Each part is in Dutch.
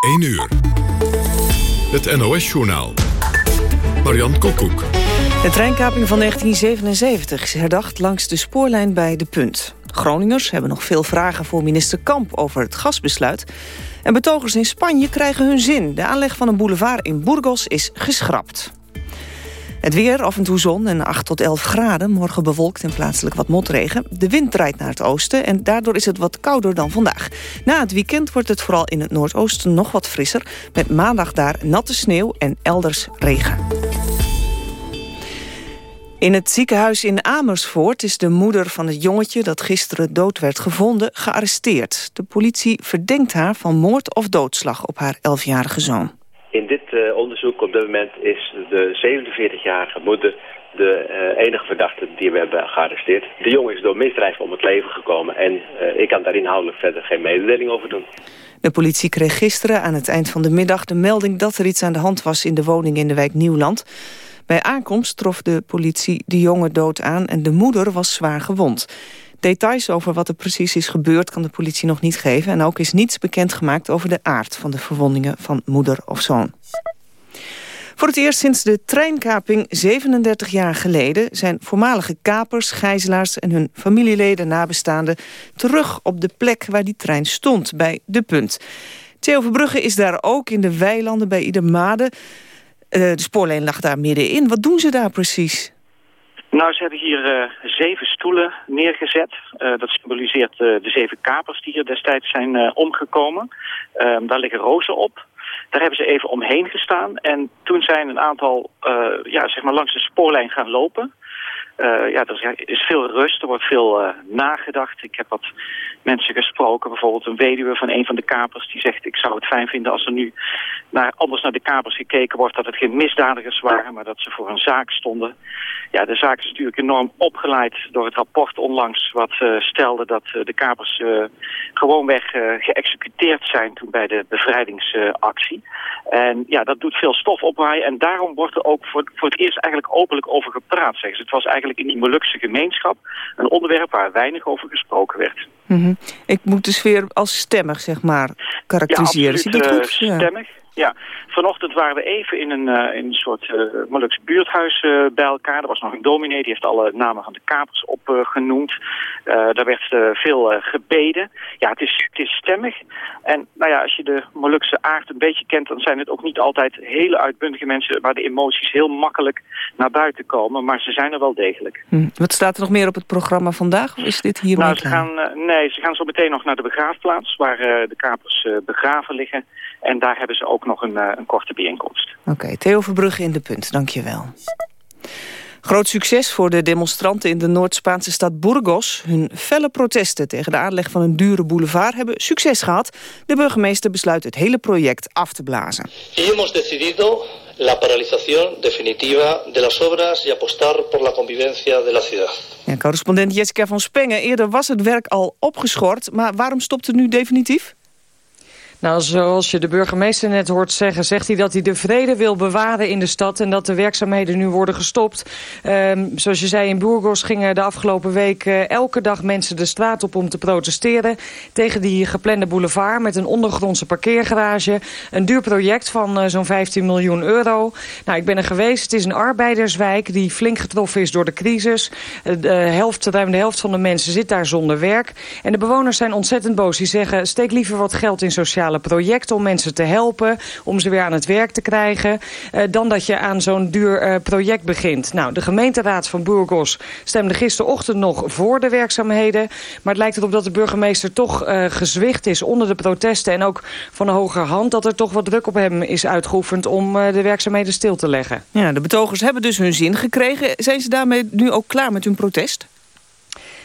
1 uur. Het NOS-journaal. Marian Koekoek. De treinkaping van 1977 is herdacht langs de spoorlijn bij De Punt. Groningers hebben nog veel vragen voor minister Kamp over het gasbesluit. En betogers in Spanje krijgen hun zin. De aanleg van een boulevard in Burgos is geschrapt. Het weer, af en toe zon en 8 tot 11 graden. Morgen bewolkt en plaatselijk wat motregen. De wind draait naar het oosten en daardoor is het wat kouder dan vandaag. Na het weekend wordt het vooral in het noordoosten nog wat frisser... met maandag daar natte sneeuw en elders regen. In het ziekenhuis in Amersfoort is de moeder van het jongetje... dat gisteren dood werd gevonden, gearresteerd. De politie verdenkt haar van moord of doodslag op haar 11-jarige zoon. In dit uh, onderzoek op dit moment is de 47-jarige moeder de uh, enige verdachte die we hebben gearresteerd. De jongen is door misdrijf om het leven gekomen en uh, ik kan daar inhoudelijk verder geen mededeling over doen. De politie kreeg gisteren aan het eind van de middag de melding dat er iets aan de hand was in de woning in de wijk Nieuwland. Bij aankomst trof de politie de jongen dood aan en de moeder was zwaar gewond. Details over wat er precies is gebeurd kan de politie nog niet geven... en ook is niets bekendgemaakt over de aard van de verwondingen van moeder of zoon. Voor het eerst sinds de treinkaping 37 jaar geleden... zijn voormalige kapers, gijzelaars en hun familieleden nabestaanden... terug op de plek waar die trein stond, bij De Punt. Theo Verbrugge is daar ook in de weilanden bij Iedermade. Uh, de spoorlijn lag daar middenin. Wat doen ze daar precies? Nou, ze hebben hier uh, zeven stoelen neergezet. Uh, dat symboliseert uh, de zeven kapers die hier destijds zijn omgekomen. Ehm, daar liggen rozen op. Daar hebben ze even omheen gestaan. En toen zijn een aantal ja, zeg maar langs de spoorlijn gaan lopen. Uh, ja, er is veel rust, er wordt veel uh, nagedacht. Ik heb wat mensen gesproken, bijvoorbeeld een weduwe van een van de kapers... die zegt, ik zou het fijn vinden als er nu naar, anders naar de kapers gekeken wordt... dat het geen misdadigers waren, maar dat ze voor een zaak stonden. Ja, de zaak is natuurlijk enorm opgeleid door het rapport onlangs... wat uh, stelde dat de kapers gewoonweg geëxecuteerd zijn... toen bij de bevrijdingsactie. en ja, dat doet veel stof opwaaien. En daarom wordt er ook voor, voor het eerst eigenlijk openlijk over gepraat, zeggen ze. Het was eigenlijk in die Molukse gemeenschap een onderwerp waar weinig over gesproken werd. Mm -hmm. Ik moet de sfeer als stemmig, zeg maar, karakteriseren. Ja, absoluut, dat goed? Uh, stemmig. Ja, vanochtend waren we even in een, uh, in een soort uh, Molukse buurthuis uh, bij elkaar. Er was nog een dominee, die heeft alle namen van de kapers opgenoemd. daar werd veel gebeden. Ja, het is, het is stemmig. En nou ja, als je de Molukse aard een beetje kent... dan zijn het ook niet altijd hele uitbundige mensen... waar de emoties heel makkelijk naar buiten komen. Maar ze zijn er wel degelijk. Hm. Wat staat er nog meer op het programma vandaag? Of is dit hier nou, ze gaan, Nee, ze gaan zo meteen nog naar de begraafplaats... waar de kapers begraven liggen... En daar hebben ze ook nog een, uh, een korte bijeenkomst. Oké, okay, Theo Verbrugge in de punt, dank je wel. Groot succes voor de demonstranten in de Noord-Spaanse stad Burgos. Hun felle protesten tegen de aanleg van een dure boulevard hebben succes gehad. De burgemeester besluit het hele project af te blazen. Hemos decidido la paralización definitiva de las obras y apostar por la convivencia de la ciudad. Ja, correspondent Jessica van Spengen. Eerder was het werk al opgeschort, maar waarom stopt het nu definitief? Nou, zoals je de burgemeester net hoort zeggen... zegt hij dat hij de vrede wil bewaren in de stad... en dat de werkzaamheden nu worden gestopt. Um, zoals je zei, in Burgos gingen de afgelopen week... Uh, elke dag mensen de straat op om te protesteren... tegen die geplande boulevard met een ondergrondse parkeergarage. Een duur project van uh, zo'n 15 miljoen euro. Nou, ik ben er geweest. Het is een arbeiderswijk die flink getroffen is door de crisis. Uh, de helft, ruim de helft van de mensen zit daar zonder werk. En de bewoners zijn ontzettend boos. Die zeggen, steek liever wat geld in sociale projecten om mensen te helpen, om ze weer aan het werk te krijgen, uh, dan dat je aan zo'n duur uh, project begint. Nou, de gemeenteraad van Burgos stemde gisterochtend nog voor de werkzaamheden, maar het lijkt erop dat de burgemeester toch uh, gezwicht is onder de protesten en ook van de hoger hand dat er toch wat druk op hem is uitgeoefend om de werkzaamheden stil te leggen. Ja, de betogers hebben dus hun zin gekregen. Zijn ze daarmee nu ook klaar met hun protest?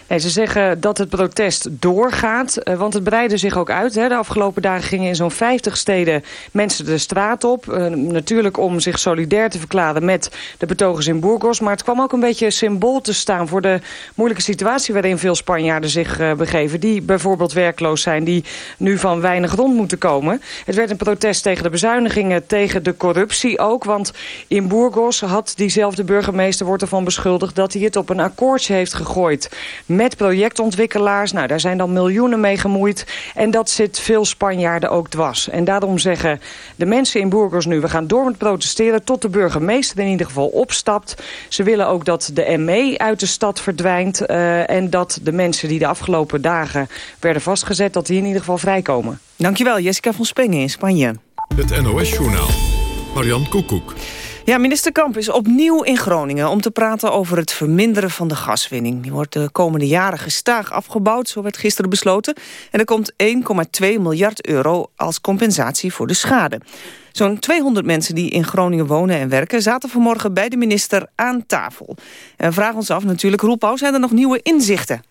Nee, ze zeggen dat het protest doorgaat, uh, want het breidde zich ook uit. De afgelopen dagen gingen in zo'n 50 steden mensen de straat op. Uh, natuurlijk om zich solidair te verklaren met de betogers in Burgos. Maar het kwam ook een beetje symbool te staan voor de moeilijke situatie... waarin veel Spanjaarden zich uh, begeven. Die bijvoorbeeld werkloos zijn, die nu van weinig rond moeten komen. Het werd een protest tegen de bezuinigingen, tegen de corruptie ook. Want in Burgos had diezelfde burgemeester wordt ervan beschuldigd... dat hij het op een akkoordje heeft gegooid met projectontwikkelaars. Nou, daar zijn dan miljoenen mee gemoeid. En dat zit veel Spanjaarden ook dwars. En daarom zeggen de mensen in Burgos nu... we gaan door met protesteren tot de burgemeester in ieder geval opstapt. Ze willen ook dat de ME uit de stad verdwijnt... Uh, en dat de mensen die de afgelopen dagen werden vastgezet... dat die in ieder geval vrijkomen. Dankjewel, Jessica van Spengen in Spanje. Het NOS-journaal. Marian Koekoek. Ja, minister Kamp is opnieuw in Groningen om te praten over het verminderen van de gaswinning. Die wordt de komende jaren gestaag afgebouwd, zo werd gisteren besloten. En er komt 1,2 miljard euro als compensatie voor de schade. Zo'n 200 mensen die in Groningen wonen en werken... zaten vanmorgen bij de minister aan tafel. En vragen ons af natuurlijk, Roelpauw, zijn er nog nieuwe inzichten?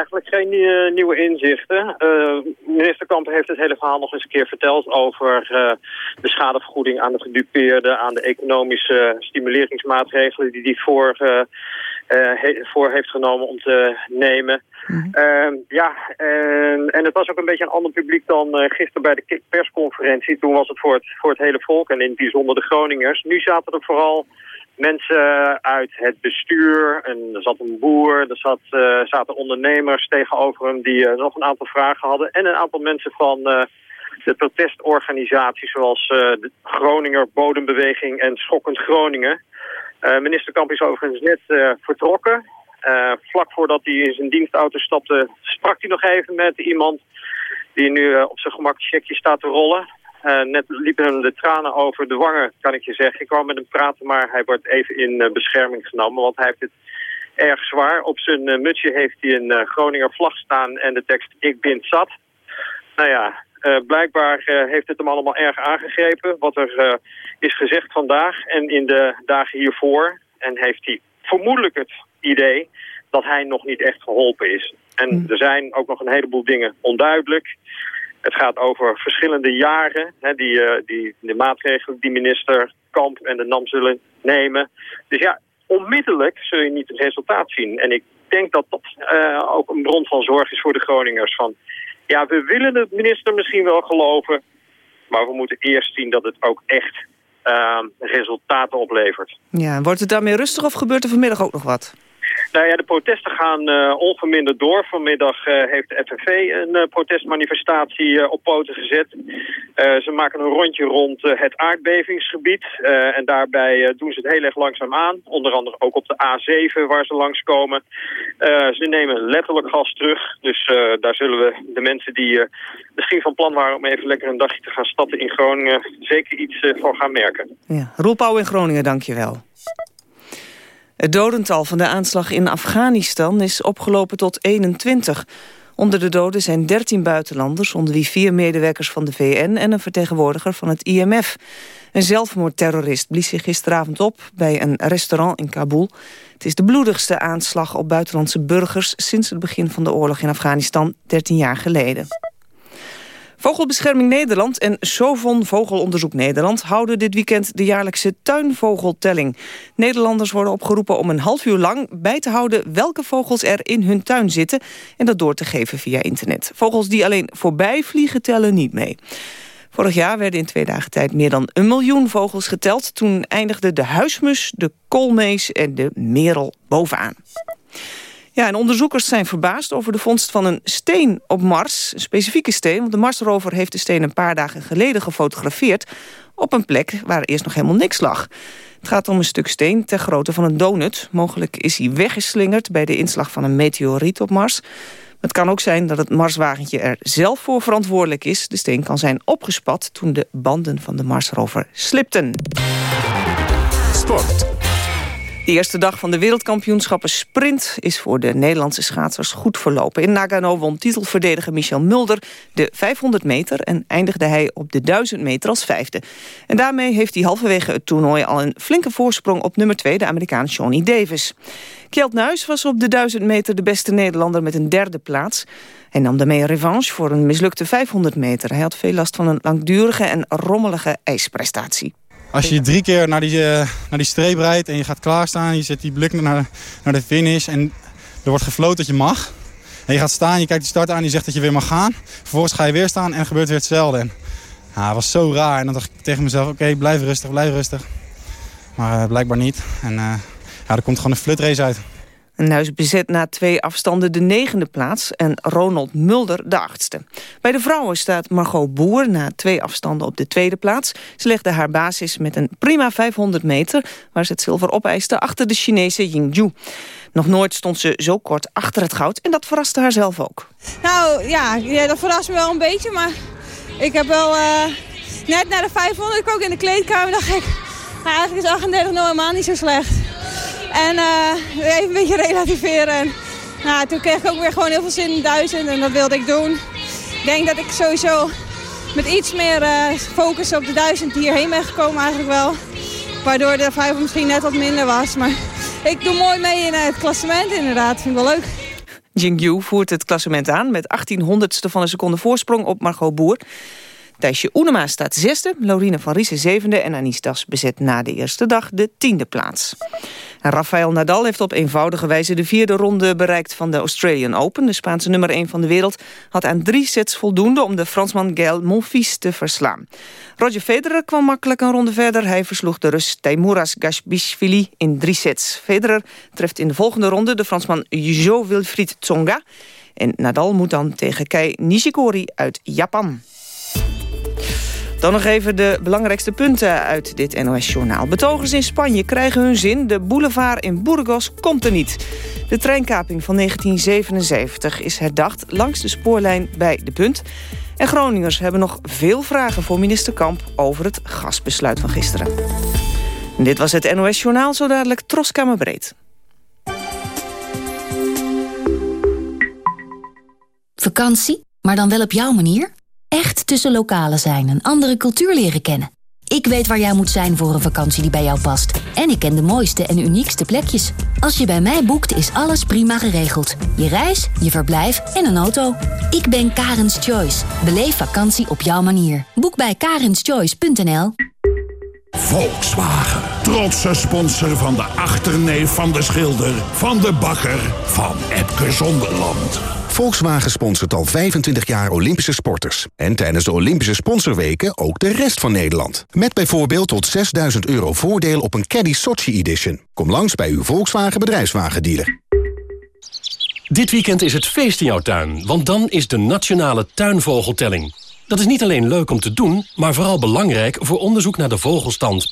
Eigenlijk geen uh, nieuwe inzichten. Uh, minister Kamp heeft het hele verhaal nog eens een keer verteld over uh, de schadevergoeding aan de gedupeerden, aan de economische stimuleringsmaatregelen die hij voor, he voor heeft genomen om te nemen. Mm -hmm. ja, en, en het was ook een beetje een ander publiek dan gisteren bij de persconferentie. Toen was het voor het, voor het hele volk en in het bijzonder de Groningers. Nu zaten er vooral mensen uit het bestuur. En er zat een boer, er zat, uh, zaten ondernemers tegenover hem die uh, nog een aantal vragen hadden. En een aantal mensen van uh, de protestorganisaties zoals de Groninger Bodembeweging en Schokkend Groningen. minister Kamp is overigens net vertrokken. vlak voordat hij in zijn dienstauto stapte sprak hij nog even met iemand die nu op zijn gemak checkje staat te rollen. Uh, net liepen hem de tranen over de wangen, kan ik je zeggen. Ik kwam met hem praten, maar hij wordt even in uh, bescherming genomen. Want hij heeft het erg zwaar. Op zijn uh, mutsje heeft hij een Groninger vlag staan en de tekst Ik ben zat. Nou ja, blijkbaar heeft het hem allemaal erg aangegrepen. Wat er is gezegd vandaag en in de dagen hiervoor. En heeft hij vermoedelijk het idee dat hij nog niet echt geholpen is. En hmm. er zijn ook nog een heleboel dingen onduidelijk. Het gaat over verschillende jaren, hè, die, uh, die, de maatregelen die minister Kamp en de NAM zullen nemen. Dus ja, onmiddellijk zul je niet het resultaat zien. En ik denk dat dat uh, ook een bron van zorg is voor de Groningers. Van, ja, we willen de minister misschien wel geloven, maar we moeten eerst zien dat het ook echt uh, resultaten oplevert. Ja, wordt het daarmee rustig of gebeurt er vanmiddag ook nog wat? Nou ja, de protesten gaan uh, onverminderd door. Vanmiddag uh, heeft de FNV een uh, protestmanifestatie op poten gezet. ze maken een rondje rond het aardbevingsgebied. en daarbij doen ze het heel erg langzaam aan. Onder andere ook op de A7 waar ze langskomen. ze nemen letterlijk gas terug. Dus daar zullen we de mensen die misschien van plan waren om even lekker een dagje te gaan stappen in Groningen... zeker iets van gaan merken. Ja. Roel in Groningen, dankjewel. Het dodental van de aanslag in Afghanistan is opgelopen tot 21. Onder de doden zijn 13 buitenlanders, onder wie vier medewerkers van de VN... en een vertegenwoordiger van het IMF. Een zelfmoordterrorist blies zich gisteravond op bij een restaurant in Kabul. Het is de bloedigste aanslag op buitenlandse burgers... sinds het begin van de oorlog in Afghanistan, 13 jaar geleden. Vogelbescherming Nederland en Sovon Vogelonderzoek Nederland... houden dit weekend de jaarlijkse tuinvogeltelling. Nederlanders worden opgeroepen om een half uur lang bij te houden... welke vogels er in hun tuin zitten en dat door te geven via internet. Vogels die alleen voorbij vliegen tellen niet mee. Vorig jaar werden in twee dagen tijd meer dan een miljoen vogels geteld. Toen eindigden de huismus, de koolmees en de merel bovenaan. Ja, en onderzoekers zijn verbaasd over de vondst van een steen op Mars. Een specifieke steen, want de Marsrover heeft de steen een paar dagen geleden gefotografeerd... op een plek waar eerst nog helemaal niks lag. Het gaat om een stuk steen ter grootte van een donut. Mogelijk is hij weggeslingerd bij de inslag van een meteoriet op Mars. Het kan ook zijn dat het Marswagentje er zelf voor verantwoordelijk is. De steen kan zijn opgespat toen de banden van de Marsrover slipten. De eerste dag van de wereldkampioenschappen sprint is voor de Nederlandse schaatsers goed verlopen. In Nagano won titelverdediger Michel Mulder de 500 meter en eindigde hij op de 1000 meter als vijfde. En daarmee heeft hij halverwege het toernooi al een flinke voorsprong op nummer 2, de Amerikaan Johnny Davis. Kjeld Nuis was op de 1000 meter de beste Nederlander met een derde plaats. Hij nam daarmee revanche voor een mislukte 500 meter. Hij had veel last van een langdurige en rommelige ijsprestatie. Als je drie keer naar die, uh, naar die streep rijdt en je gaat klaarstaan... je zet die blik naar, naar de finish en er wordt gefloten dat je mag... en je gaat staan, je kijkt die start aan, die zegt dat je weer mag gaan... vervolgens ga je weer staan en gebeurt weer hetzelfde. En, ja, het was zo raar en dan dacht ik tegen mezelf... oké, blijf rustig, blijf rustig. Maar uh, blijkbaar niet. En uh, ja, er komt gewoon een flutrace uit. Nuis bezet na twee afstanden de negende plaats en Ronald Mulder de achtste. Bij de vrouwen staat Margot Boer na twee afstanden op de tweede plaats. Ze legde haar basis met een prima 500 meter... waar ze het zilver opeiste achter de Chinese Yingju. Nog nooit stond ze zo kort achter het goud en dat verraste haar zelf ook. Nou ja, ja dat verrast me wel een beetje, maar ik heb wel... Uh, net na de 500 ik ook in de kleedkamer dacht ik... Nou, eigenlijk is 38 nog helemaal niet zo slecht. En uh, even een beetje relativeren. Nou, toen kreeg ik ook weer gewoon heel veel zin in duizend en dat wilde ik doen. Ik denk dat ik sowieso met iets meer uh, focus op de duizend hierheen ben gekomen eigenlijk wel. Waardoor de 500 misschien net wat minder was. Maar ik doe mooi mee in het klassement inderdaad. Vind ik wel leuk. Jingyu voert het klassement aan met 1800ste van een seconde voorsprong op Margot Boer. Thijsje Oenema staat zesde, Lorine van Riesen zevende... en Anistas bezet na de eerste dag de tiende plaats. Rafael Nadal heeft op eenvoudige wijze de vierde ronde bereikt van de Australian Open. De Spaanse nummer 1 van de wereld had aan drie sets voldoende om de Fransman Gael Monfils te verslaan. Roger Federer kwam makkelijk een ronde verder. Hij versloeg de Rus Teimuras Gashbishvili in drie sets. Federer treft in de volgende ronde de Fransman Jo Wilfried Tsonga. En Nadal moet dan tegen Kei Nishikori uit Japan. Dan nog even de belangrijkste punten uit dit NOS-journaal. Betogers in Spanje krijgen hun zin. De boulevard in Burgos komt er niet. De treinkaping van 1977 is herdacht langs de spoorlijn bij De Punt. En Groningers hebben nog veel vragen voor minister Kamp... over het gasbesluit van gisteren. En dit was het NOS-journaal, zo dadelijk Troskamerbreed. Vakantie, maar dan wel op jouw manier? Echt tussen lokalen zijn, een andere cultuur leren kennen. Ik weet waar jij moet zijn voor een vakantie die bij jou past. En ik ken de mooiste en uniekste plekjes. Als je bij mij boekt, is alles prima geregeld. Je reis, je verblijf en een auto. Ik ben Karens Choice. Beleef vakantie op jouw manier. Boek bij karenschoice.nl Volkswagen. Trotse sponsor van de achterneef van de schilder... van de bakker van Epke Zonderland. Volkswagen sponsort al 25 jaar Olympische sporters. En tijdens de Olympische sponsorweken ook de rest van Nederland. Met bijvoorbeeld tot 6000 euro voordeel op een Caddy Sochi Edition. Kom langs bij uw Volkswagen bedrijfswagendealer. Dit weekend is het feest in jouw tuin, want dan is de Nationale Tuinvogeltelling. Dat is niet alleen leuk om te doen, maar vooral belangrijk voor onderzoek naar de vogelstand.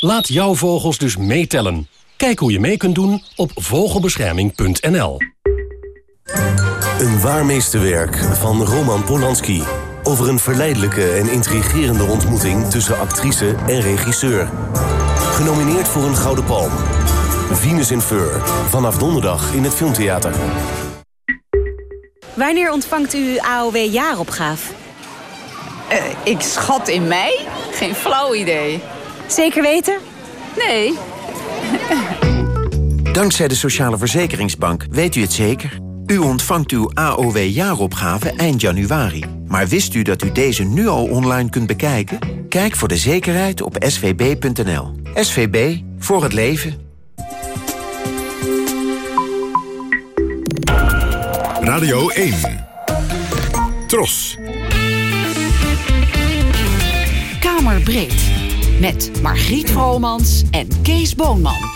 Laat jouw vogels dus meetellen. Kijk hoe je mee kunt doen op vogelbescherming.nl. Een waar meesterwerk van Roman Polanski. Over een verleidelijke en intrigerende ontmoeting tussen actrice en regisseur. Genomineerd voor een Gouden Palm. Venus in Fur. Vanaf donderdag in het Filmtheater. Wanneer ontvangt u AOW-jaaropgave? Uh, ik schat in mei? Geen flauw idee. Zeker weten? Nee. Dankzij de Sociale Verzekeringsbank weet u het zeker. U ontvangt uw AOW-jaaropgave eind januari. Maar wist u dat u deze nu al online kunt bekijken? Kijk voor de zekerheid op svb.nl. SVB, voor het leven. Radio 1. Tros. Kamerbreed. Met Margriet Vromans en Kees Boonman.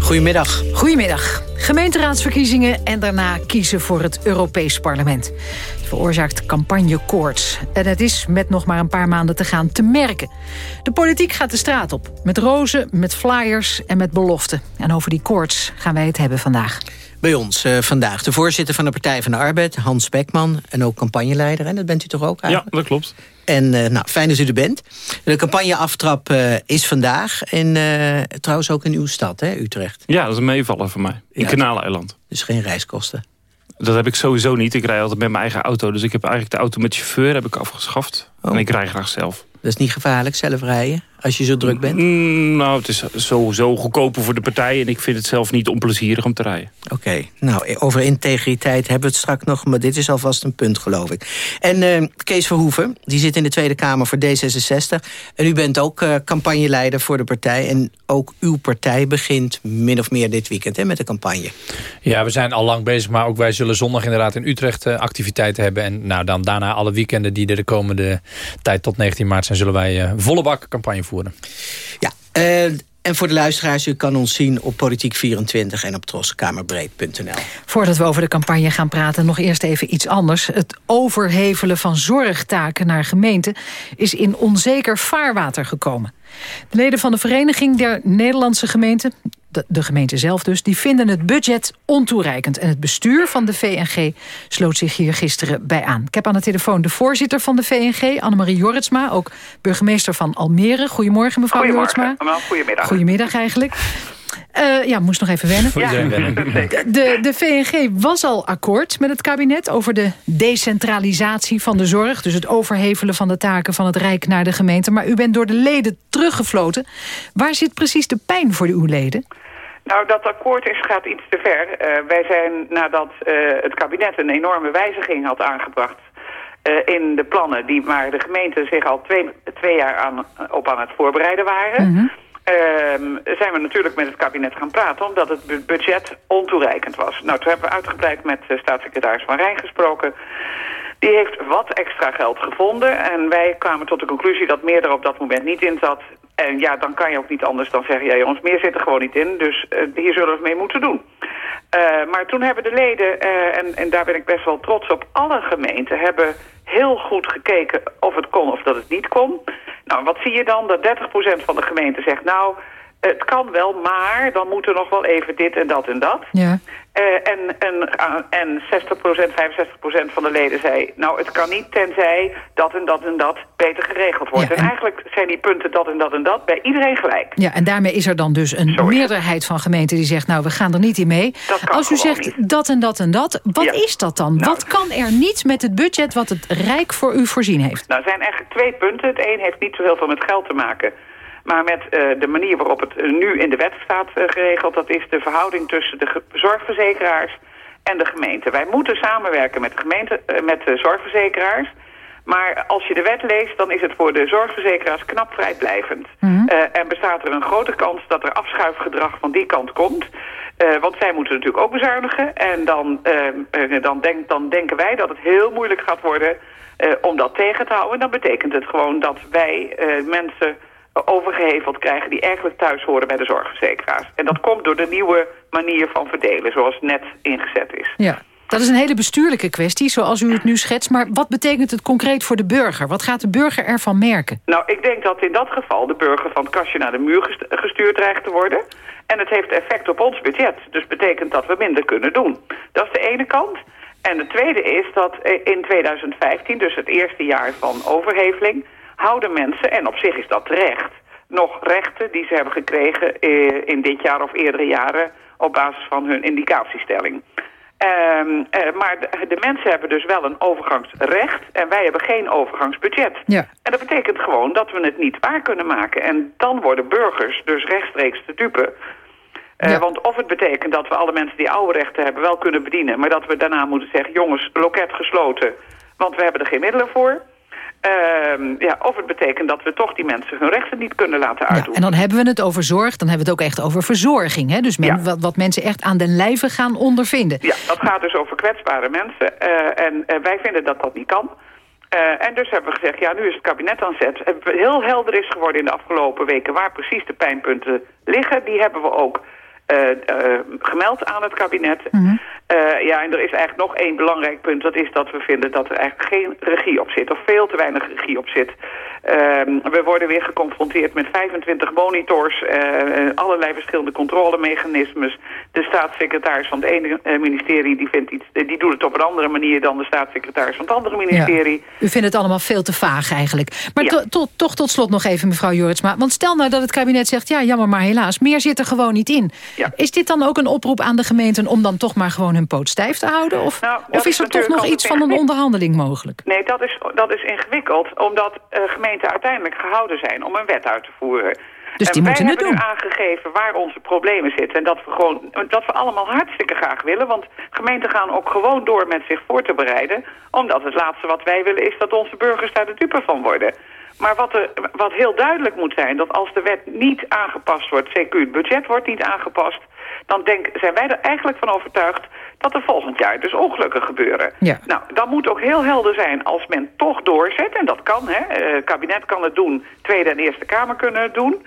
Goedemiddag. Goedemiddag. Gemeenteraadsverkiezingen en daarna kiezen voor het Europees Parlement. Het veroorzaakt campagnekoorts. En het is met nog maar een paar maanden te gaan te merken. De politiek gaat de straat op. Met rozen, met flyers en met beloften. En over die koorts gaan wij het hebben vandaag. Bij ons uh, vandaag de voorzitter van de Partij van de Arbeid, Hans Beckman... en ook campagneleider, en dat bent u toch ook eigenlijk? Ja, dat klopt. En uh, nou, fijn dat u er bent. De campagneaftrap uh, is vandaag. En trouwens ook in uw stad, hè, Utrecht. Ja, dat is een meevallen voor mij. In ja, Kanaleiland. Dus geen reiskosten? Dat heb ik sowieso niet. Ik rij altijd met mijn eigen auto. Dus ik heb eigenlijk de auto met chauffeur heb ik afgeschaft. Oh. En ik rij graag zelf. Dat is niet gevaarlijk, zelf rijden? Als je zo druk bent? Mm, nou, het is sowieso goedkoper voor de partij... en ik vind het zelf niet onplezierig om te rijden. Oké, nou, over integriteit hebben we het straks nog... maar dit is alvast een punt, geloof ik. En uh, Kees Verhoeven, die zit in de Tweede Kamer voor D66. En u bent ook uh, campagneleider voor de partij. En ook uw partij begint min of meer dit weekend hè, met de campagne. Ja, we zijn al lang bezig, maar ook wij zullen zondag inderdaad in Utrecht uh, activiteiten hebben. En nou, dan daarna alle weekenden die er de komende tijd tot 19 maart zijn... zullen wij volle bak campagne voeren. Ja, uh, En voor de luisteraars, u kan ons zien op Politiek24 en op troskamerbreed.nl. Voordat we over de campagne gaan praten, nog eerst even iets anders. Het overhevelen van zorgtaken naar gemeenten is in onzeker vaarwater gekomen. De leden van de Vereniging der Nederlandse Gemeenten de, de, gemeente zelf dus, die vinden het budget ontoereikend. En het bestuur van de VNG sloot zich hier gisteren bij aan. Ik heb aan de telefoon de voorzitter van de VNG, Annemarie Jorritsma... ook burgemeester van Almere. Goedemorgen, mevrouw Jorritsma. Goedemiddag. Goedemiddag eigenlijk. Uh, ja, moest nog even wennen. Ja, de, de VNG was al akkoord met het kabinet over de decentralisatie van de zorg. Dus het overhevelen van de taken van het Rijk naar de gemeente. Maar u bent door de leden teruggefloten. Waar zit precies de pijn voor uw leden? Nou, dat akkoord is, gaat iets te ver. Uh, wij zijn nadat uh, het kabinet een enorme wijziging had aangebracht... Uh, in de plannen die maar de gemeenten zich al twee, twee jaar aan, op aan het voorbereiden waren... Mm -hmm. Uh, zijn we natuurlijk met het kabinet gaan praten... omdat het budget ontoereikend was. Nou, toen hebben we uitgebreid met uh, staatssecretaris Van Rijn gesproken. Die heeft wat extra geld gevonden. En wij kwamen tot de conclusie dat meer er op dat moment niet in zat. En ja, dan kan je ook niet anders dan zeggen... ja jongens, meer zit er gewoon niet in, dus uh, hier zullen we mee moeten doen. Uh, maar toen hebben de leden, uh, en, en daar ben ik best wel trots op... alle gemeenten hebben heel goed gekeken of het kon of dat het niet kon. Nou, wat zie je dan? Dat 30% van de gemeenten zegt... nou, het kan wel, maar dan moet er nog wel even dit en dat en dat. Ja. Uh, en, en, uh, en 60%, 65% van de leden zei... nou, het kan niet tenzij dat en dat en dat beter geregeld wordt. Ja, en... en... eigenlijk zijn die punten dat en dat en dat bij iedereen gelijk. Ja, en daarmee is er dan dus een Sorry. meerderheid van gemeenten die zegt... nou, we gaan er niet in mee. Als u zegt niet. dat en dat en dat, wat ja. is dat dan? Nou, wat kan er niet met het budget wat het Rijk voor u voorzien heeft? Nou, er zijn eigenlijk twee punten. Het een heeft niet zo heel veel met geld te maken... Maar met uh, de manier waarop het uh, nu in de wet staat uh, geregeld... dat is de verhouding tussen de zorgverzekeraars en de gemeente. Wij moeten samenwerken met de, gemeente, met de zorgverzekeraars... Maar als je de wet leest, dan is het voor de zorgverzekeraars knap vrijblijvend. Mm -hmm. en bestaat er een grote kans dat er afschuifgedrag van die kant komt... want zij moeten natuurlijk ook bezuinigen. En dan, dan, denk, dan denken wij dat het heel moeilijk gaat worden om dat tegen te houden. En dan betekent het gewoon dat wij mensen overgeheveld krijgen die eigenlijk thuis horen bij de zorgverzekeraars. En dat komt door de nieuwe manier van verdelen, zoals net ingezet is. Ja. Dat is een hele bestuurlijke kwestie, zoals u het nu schetst. Maar wat betekent het concreet voor de burger? Wat gaat de burger ervan merken? Nou, ik denk dat in dat geval de burger van het kastje naar de muur gestuurd dreigt te worden. En het heeft effect op ons budget. Dus betekent dat we minder kunnen doen. Dat is de ene kant. En de tweede is dat in 2015, dus het eerste jaar van overheveling houden mensen, en op zich is dat terecht, nog rechten die ze hebben gekregen in dit jaar of eerdere jaren op basis van hun indicatiestelling. Um, uh, maar de, de, mensen hebben dus wel een overgangsrecht en wij hebben geen overgangsbudget. Ja. En dat betekent gewoon dat we het niet waar kunnen maken. En dan worden burgers dus rechtstreeks te dupe. Uh, ja. Want of het betekent dat we alle mensen die oude rechten hebben wel kunnen bedienen... maar dat we daarna moeten zeggen, jongens, loket gesloten, want we hebben er geen middelen voor... Uh, ja, of het betekent dat we toch die mensen hun rechten niet kunnen laten uitoefenen. Ja, en dan hebben we het over zorg, dan hebben we het ook echt over verzorging. Hè? Dus men, ja. wat, wat, mensen echt aan den lijve gaan ondervinden. Ja, dat gaat dus over kwetsbare mensen. Uh, en uh, wij vinden dat dat niet kan. Uh, en dus hebben we gezegd, ja, nu is het kabinet aan zet. Heel helder is geworden in de afgelopen weken waar precies de pijnpunten liggen. Die hebben we ook gemeld aan het kabinet. Mm -hmm. uh, ja, en er is eigenlijk nog één belangrijk punt. Dat is dat we vinden dat er eigenlijk geen regie op zit. Of veel te weinig regie op zit. we worden weer geconfronteerd met 25 monitors. allerlei verschillende controlemechanismes. De staatssecretaris van het ene ministerie die, vindt iets, die doet het op een andere manier dan de staatssecretaris van het andere ministerie. Ja. U vindt het allemaal veel te vaag eigenlijk. Maar ja. to, to, toch tot slot nog even mevrouw Joritsma. Want stel nou dat het kabinet zegt, ja jammer maar helaas, meer zit er gewoon niet in. Ja. Is dit dan ook een oproep aan de gemeenten om dan toch maar gewoon hun poot stijf te houden? Of, nou, of is er toch nog iets van een onderhandeling mogelijk? Nee, dat is, dat is ingewikkeld, omdat uh, gemeenten uiteindelijk gehouden zijn om een wet uit te voeren. Dus die en moeten wij het doen. hebben aangegeven waar onze problemen zitten. En dat we, gewoon, dat we allemaal hartstikke graag willen. Want gemeenten gaan ook gewoon door met zich voor te bereiden. Omdat het laatste wat wij willen is dat onze burgers daar de dupe van worden. Maar wat, er, wat heel duidelijk moet zijn, dat als de wet niet aangepast wordt, CQ het budget wordt niet aangepast, dan denk, zijn wij er eigenlijk van overtuigd dat er volgend jaar dus ongelukken gebeuren. Ja. Nou, dan moet ook heel helder zijn als men toch doorzet, en dat kan, hè, het kabinet kan het doen, Tweede en Eerste Kamer kunnen het doen,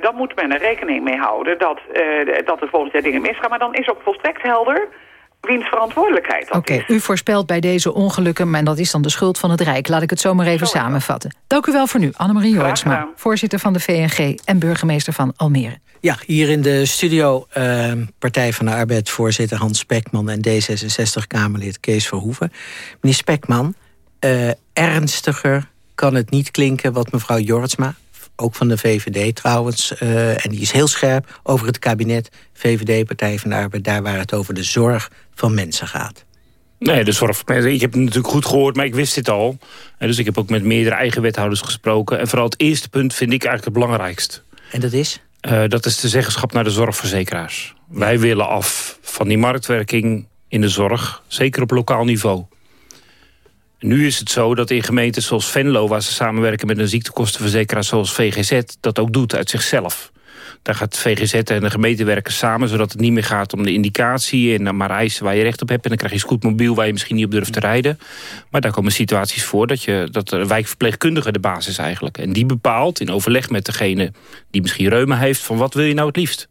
dan moet men er rekening mee houden dat, dat er volgens jaar dingen misgaan. Maar dan is ook volstrekt helder wiens verantwoordelijkheid dat Oké, u voorspelt bij deze ongelukken, maar dat is dan de schuld van het Rijk. Laat ik het zo maar even samenvatten. Dank u wel voor nu, Annemarie Jortsma, voorzitter van de VNG en burgemeester van Almere. Ja, hier in de studio uh, Partij van de Arbeid, voorzitter Hans Spekman... en D66-Kamerlid Kees Verhoeven. Meneer Spekman, uh, ernstiger kan het niet klinken wat mevrouw Jortsma ook van de VVD trouwens. Uh, en die is heel scherp over het kabinet. VVD, Partij van de Arbeid, daar waar het over de zorg van mensen gaat. Nee, de zorg van mensen. Ik heb het natuurlijk goed gehoord, maar ik wist dit al. En dus ik heb ook met meerdere eigen wethouders gesproken. En vooral het eerste punt vind ik eigenlijk het belangrijkst. En dat is? Uh, dat is de zeggenschap naar de zorgverzekeraars. Wij willen af van die marktwerking in de zorg, zeker op lokaal niveau. Nu is het zo dat in gemeenten zoals Venlo... waar ze samenwerken met een ziektekostenverzekeraar zoals VGZ... dat ook doet uit zichzelf. Daar gaat VGZ en de gemeente werken samen... zodat het niet meer gaat om de indicatie en maar eisen waar je recht op hebt. En dan krijg je scootmobiel waar je misschien niet op durft te rijden. Maar daar komen situaties voor dat, je, dat de wijkverpleegkundige de basis is eigenlijk. En die bepaalt in overleg met degene die misschien reuma heeft... van wat wil je nou het liefst?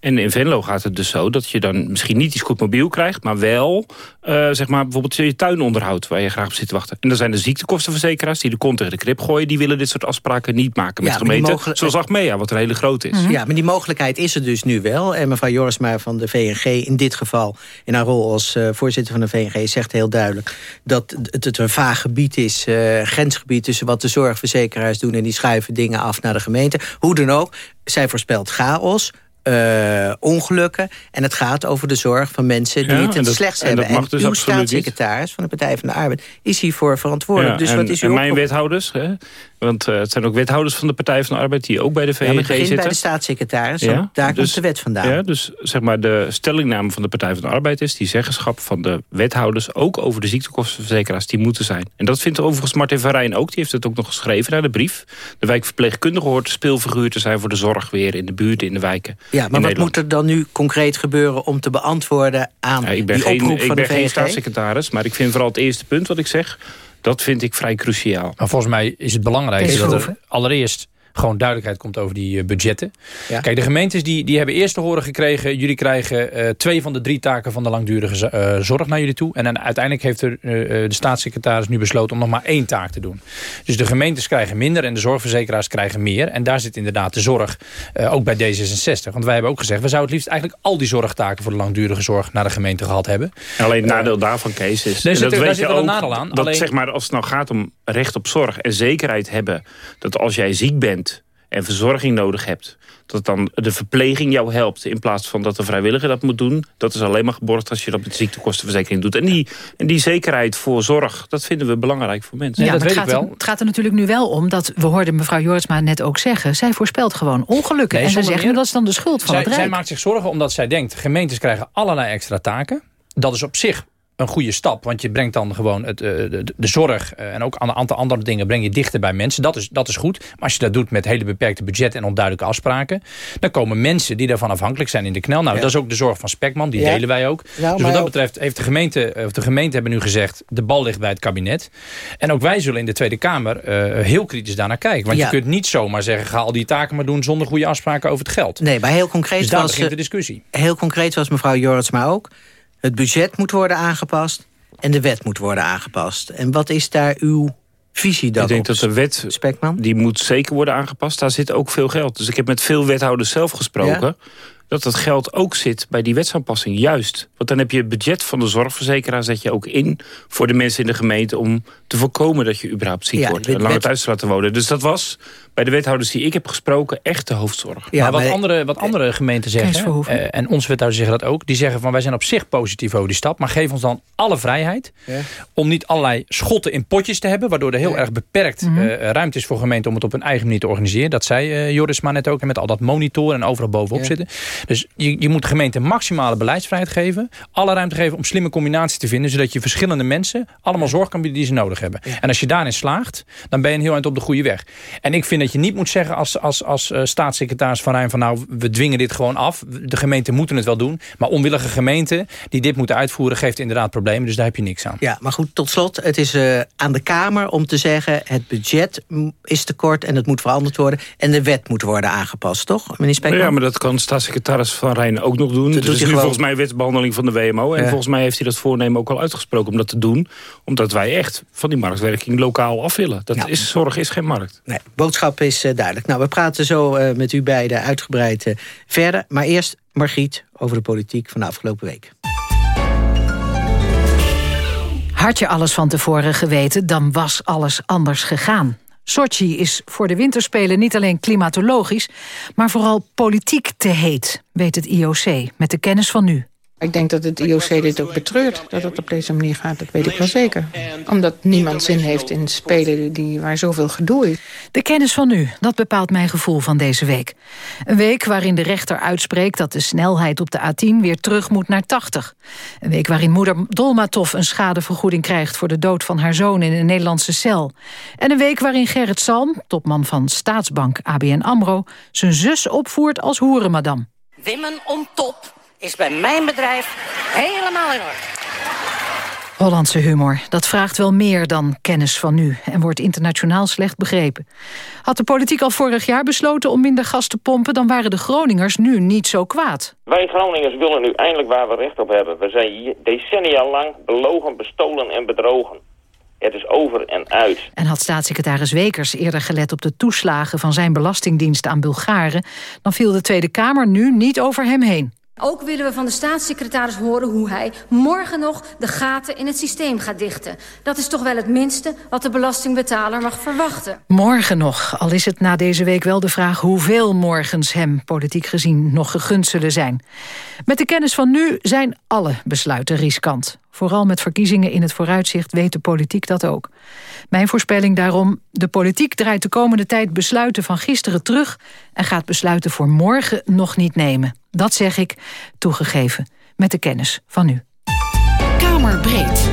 En in Venlo gaat het dus zo dat je dan misschien niet die scootmobiel krijgt... maar wel uh, zeg maar bijvoorbeeld je tuinonderhoud waar je graag op zit te wachten. En dan zijn de ziektekostenverzekeraars die de kont tegen de krip gooien... die willen dit soort afspraken niet maken met ja, gemeenten. Zoals Achmea, wat een hele groot is. Ja, maar die mogelijkheid is er dus nu wel. En mevrouw Jorisma van de VNG in dit geval... in haar rol als uh, voorzitter van de VNG zegt heel duidelijk... dat het, het een vaag gebied is, uh, grensgebied... tussen wat de zorgverzekeraars doen... en die schuiven dingen af naar de gemeente. Hoe dan ook, zij voorspelt chaos uh, ongelukken. En het gaat over de zorg van mensen die het het slechts hebben. En, dus uw staatssecretaris van de Partij van de Arbeid is hiervoor verantwoordelijk. Ja, dus en, wat is uw en mijn wethouders, hè? Want uh, het zijn ook wethouders van de Partij van de Arbeid... die ook bij de VNG ja, zitten. bij de staatssecretaris, ja, daar dus, komt de wet vandaan. Ja, dus zeg maar de stellingname van de Partij van de Arbeid is... die zeggenschap van de wethouders ook over de ziektekostenverzekeraars... die moeten zijn. En dat vindt overigens Martin van Rijn ook. Die heeft het ook nog geschreven naar de brief. De wijkverpleegkundige hoort speelfiguur te zijn voor de zorg weer... in de buurten, in de wijken. Ja, maar wat moet er dan nu concreet gebeuren om te beantwoorden aan ja, ik ben die geen, oproep van Ik ben geen staatssecretaris, maar ik vind vooral het eerste punt wat ik zeg... dat vind ik vrij cruciaal. Maar volgens mij is het belangrijk dat er allereerst gewoon duidelijkheid komt over die uh, budgetten. Ja. Kijk, de gemeentes die, die hebben eerst te horen gekregen... jullie krijgen uh, twee van de drie taken van de langdurige uh, zorg naar jullie toe. En dan uiteindelijk heeft er, de staatssecretaris nu besloten... om nog maar één taak te doen. Dus de gemeentes krijgen minder en de zorgverzekeraars krijgen meer. En daar zit inderdaad de zorg, ook bij D66. Want wij hebben ook gezegd... we zouden het liefst eigenlijk al die zorgtaken... voor de langdurige zorg naar de gemeente gehad hebben. Alleen het nadeel daarvan, Kees, is... Daar zit, dat weet je ook, een nadeel aan. Dat alleen... zeg maar, als het nou gaat om recht op zorg en zekerheid hebben... dat als jij ziek bent en verzorging nodig hebt... dat dan de verpleging jou helpt... in plaats van dat de vrijwilliger dat moet doen. Dat is alleen maar geborgd als je dat met de ziektekostenverzekering doet. En die, en die zekerheid voor zorg, dat vinden we belangrijk voor mensen. Ja, dat weet ik wel. Het gaat er natuurlijk nu wel om dat... we hoorden mevrouw Jortsma net ook zeggen... zij voorspelt gewoon ongelukken. Nee, en ze zegt, dat is dan de schuld van zij, het Rijk. Zij maakt zich zorgen omdat zij denkt... gemeentes krijgen allerlei extra taken. Dat is op zich een goede stap. Want je brengt dan gewoon het, eh, de, de zorg eh, en ook een aantal andere dingen breng je dichter bij mensen. Dat is, dat is goed. Maar als je dat doet met hele beperkte budget en onduidelijke afspraken, dan komen mensen die daarvan afhankelijk zijn in de knel. Nou, dat is ook de zorg van Spekman. Die delen wij ook. dus wat dat betreft heeft de gemeente, of de gemeente hebben nu gezegd, de bal ligt bij het kabinet. En ook wij zullen in de Tweede Kamer uh, heel kritisch daarnaar kijken. Want je kunt niet zomaar zeggen, ga al die taken maar doen zonder goede afspraken over het geld. Nee, maar heel concreet dus daar was, begint de discussie. Heel concreet was mevrouw Jortsma ook. Het budget moet worden aangepast en de wet moet worden aangepast. En wat is daar uw visie dan Ik denk dat de wet, Spekman? die moet zeker worden aangepast. Daar zit ook veel geld. Dus ik heb met veel wethouders zelf gesproken... Ja? dat dat geld ook zit bij die wetsaanpassing. Juist. Want dan heb je het budget van de zorgverzekeraar... zet je ook in voor de mensen in de gemeente... om te voorkomen dat je überhaupt ziek wordt. En langer thuis te laten wonen. Dus dat was bij de wethouders die ik heb gesproken echt de hoofdzorg. Ja, maar wat, andere, wat andere gemeenten zeggen, uh, en onze wethouders zeggen dat ook... die zeggen van wij zijn op zich positief over die stap... maar geef ons dan alle vrijheid ja. om niet allerlei schotten in potjes te hebben... waardoor er heel ja. erg beperkt mm -hmm. uh, ruimte is voor gemeenten... om het op hun eigen manier te organiseren. Dat zei uh, Joris maar net ook, en met al dat monitoren en overal bovenop zitten. Dus je, je moet de gemeente maximale beleidsvrijheid geven. Alle ruimte geven om slimme combinaties te vinden. Zodat je verschillende mensen allemaal zorg kan bieden die ze nodig hebben. En als je daarin slaagt, dan ben je een heel eind op de goede weg. En ik vind dat je niet moet zeggen als, als, als uh, staatssecretaris Van Rijn... van nou, we dwingen dit gewoon af. De gemeenten moeten het wel doen. Maar onwillige gemeenten die dit moeten uitvoeren... geeft inderdaad problemen, dus daar heb je niks aan. Ja, maar goed, tot slot. Het is uh, aan de Kamer om te zeggen... het budget is te kort en het moet veranderd worden... en de wet moet worden aangepast, toch, meneer Spekman? Ja, maar dat kan staatssecretaris Van Rijn ook nog doen. Dat is nu gewoon... volgens mij wetsbehandeling van de WMO. En ja. volgens mij heeft hij dat voornemen ook al uitgesproken om dat te doen. Omdat wij echt van die marktwerking lokaal af willen. Dat ja. is, zorg is geen markt. Nee, boodschap is uh, duidelijk. Nou, we praten zo uh, met u beiden uitgebreid uh, verder. Maar eerst Margriet over de politiek van de afgelopen week. Had je alles van tevoren geweten, dan was alles anders gegaan. Sochi is voor de winterspelen niet alleen klimatologisch... maar vooral politiek te heet, weet het IOC, met de kennis van nu. Ik denk dat het IOC dit ook betreurt, dat het op deze manier gaat. Dat weet ik wel zeker. Omdat niemand zin heeft in spelen die, waar zoveel gedoe is. De kennis van nu, dat bepaalt mijn gevoel van deze week. Een week waarin de rechter uitspreekt dat de snelheid op de A10 weer terug moet naar 80. Een week waarin moeder Dolmatov een schadevergoeding krijgt... voor de dood van haar zoon in een Nederlandse cel. En een week waarin Gerrit Salm, topman van staatsbank ABN AMRO... zijn zus opvoert als hoerenmadam. Wimmen om top is bij mijn bedrijf helemaal in orde. Hollandse humor, dat vraagt wel meer dan kennis van nu... en wordt internationaal slecht begrepen. Had de politiek al vorig jaar besloten om minder gas te pompen... dan waren de Groningers nu niet zo kwaad. Wij Groningers willen nu eindelijk waar we recht op hebben. We zijn hier decennia lang belogen, bestolen en bedrogen. Het is over en uit. En had staatssecretaris Wekers eerder gelet op de toeslagen... van zijn belastingdienst aan Bulgaren... dan viel de Tweede Kamer nu niet over hem heen. Ook willen we van de staatssecretaris horen hoe hij morgen nog de gaten in het systeem gaat dichten. Dat is toch wel het minste wat de belastingbetaler mag verwachten. Morgen nog, al is het na deze week wel de vraag hoeveel morgens hem politiek gezien nog gegund zullen zijn. Met de kennis van nu zijn alle besluiten riskant. Vooral met verkiezingen in het vooruitzicht weet de politiek dat ook. Mijn voorspelling daarom, de politiek draait de komende tijd besluiten van gisteren terug... en gaat besluiten voor morgen nog niet nemen. Dat zeg ik, toegegeven, met de kennis van nu. Kamerbreed.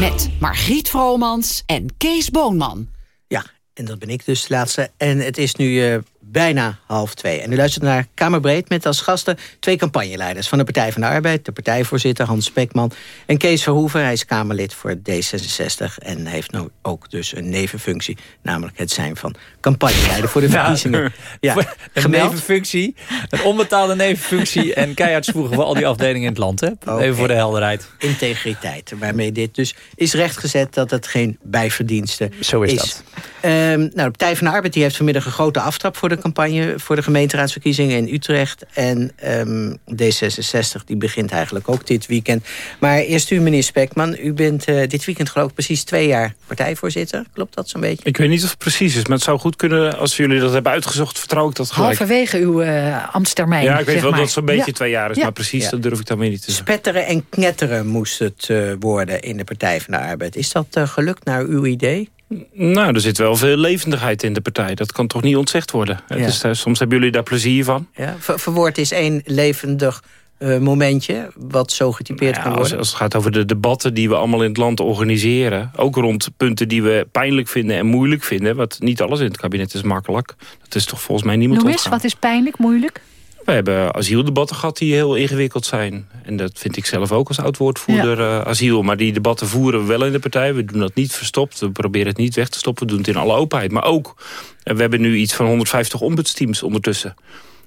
Met Margriet Vromans en Kees Boonman. Ja, en dat ben ik dus de laatste. En het is nu uh, bijna half twee. En u luistert naar Kamerbreed met als gasten twee campagneleiders... van de Partij van de Arbeid, de partijvoorzitter Hans Spekman... en Kees Verhoeven, hij is Kamerlid voor D66... en heeft nu ook dus een nevenfunctie... namelijk het zijn van campagneleider voor de verkiezingen. Ja, een nevenfunctie, een onbetaalde nevenfunctie... en keihard zwoegen voor al die afdelingen in het land. Hè? Even okay. voor de helderheid. Integriteit, waarmee dit dus is rechtgezet... dat het geen bijverdienste Zo is, is. dat. Um, nou, de Partij van de Arbeid die heeft vanmiddag een grote aftrap... voor de campagne voor de gemeenteraadsverkiezingen in Utrecht. En um, D66 die begint eigenlijk ook dit weekend. Maar eerst u, meneer Spekman. U bent uh, dit weekend geloof ik precies twee jaar partijvoorzitter. Klopt dat zo'n beetje? Ik weet niet of het precies is, maar het zou goed kunnen... als jullie dat hebben uitgezocht, vertrouw ik dat gelijk. Halverwege uw uh, ambtstermijn, Ja, ik weet wel maar. dat het zo'n beetje ja. twee jaar is, ja. maar precies ja. dat durf ik dan weer niet te zeggen. Spetteren en knetteren moest het uh, worden in de Partij van de Arbeid. Is dat gelukt naar uw idee? Nou, er zit wel veel levendigheid in de partij. Dat kan toch niet ontzegd worden. Ja. Dus, uh, soms hebben jullie daar plezier van. Ja, ver verwoord is één levendig uh, momentje... wat zo getypeerd nou ja, kan worden. Als, als, het gaat over de debatten die we allemaal in het land organiseren... ook rond punten die we pijnlijk vinden en moeilijk vinden... wat niet alles in het kabinet is makkelijk. Dat is toch volgens mij niemand Noem eens, wat is pijnlijk, moeilijk? We hebben asieldebatten gehad die heel ingewikkeld zijn. En dat vind ik zelf ook als oud-woordvoerder ja. uh, asiel. Maar die debatten voeren we wel in de partij. We doen dat niet verstopt. We proberen het niet weg te stoppen. We doen het in alle openheid. Maar ook, uh, we hebben nu iets van 150 ombudsteams ondertussen.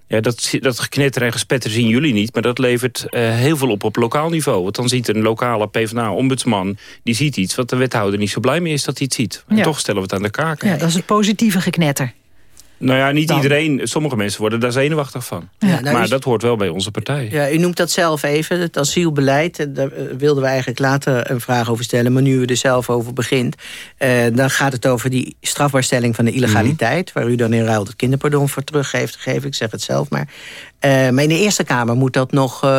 Ja, dat, dat geknetter en gespetter zien jullie niet. Maar dat levert uh, heel veel op op lokaal niveau. Want dan ziet een lokale PvdA-ombudsman... die ziet iets wat de wethouder niet zo blij mee is dat hij het ziet. En ja. toch stellen we het aan de kaak. Ja, dat is het positieve geknetter. Nou ja, niet Dan. iedereen. Sommige mensen worden daar zenuwachtig van. Ja, nou maar is... dat hoort wel bij onze partij. Ja, u noemt dat zelf even, het asielbeleid. Daar wilden we eigenlijk later een vraag over stellen. Maar nu u er zelf over begint... Uh, dan gaat het over die strafbaarstelling van de illegaliteit... Mm. waar u dan in ruil het kinderpardon voor terug heeft gegeven. Ik zeg het zelf maar. Uh, maar in de Eerste Kamer moet dat nog... Uh,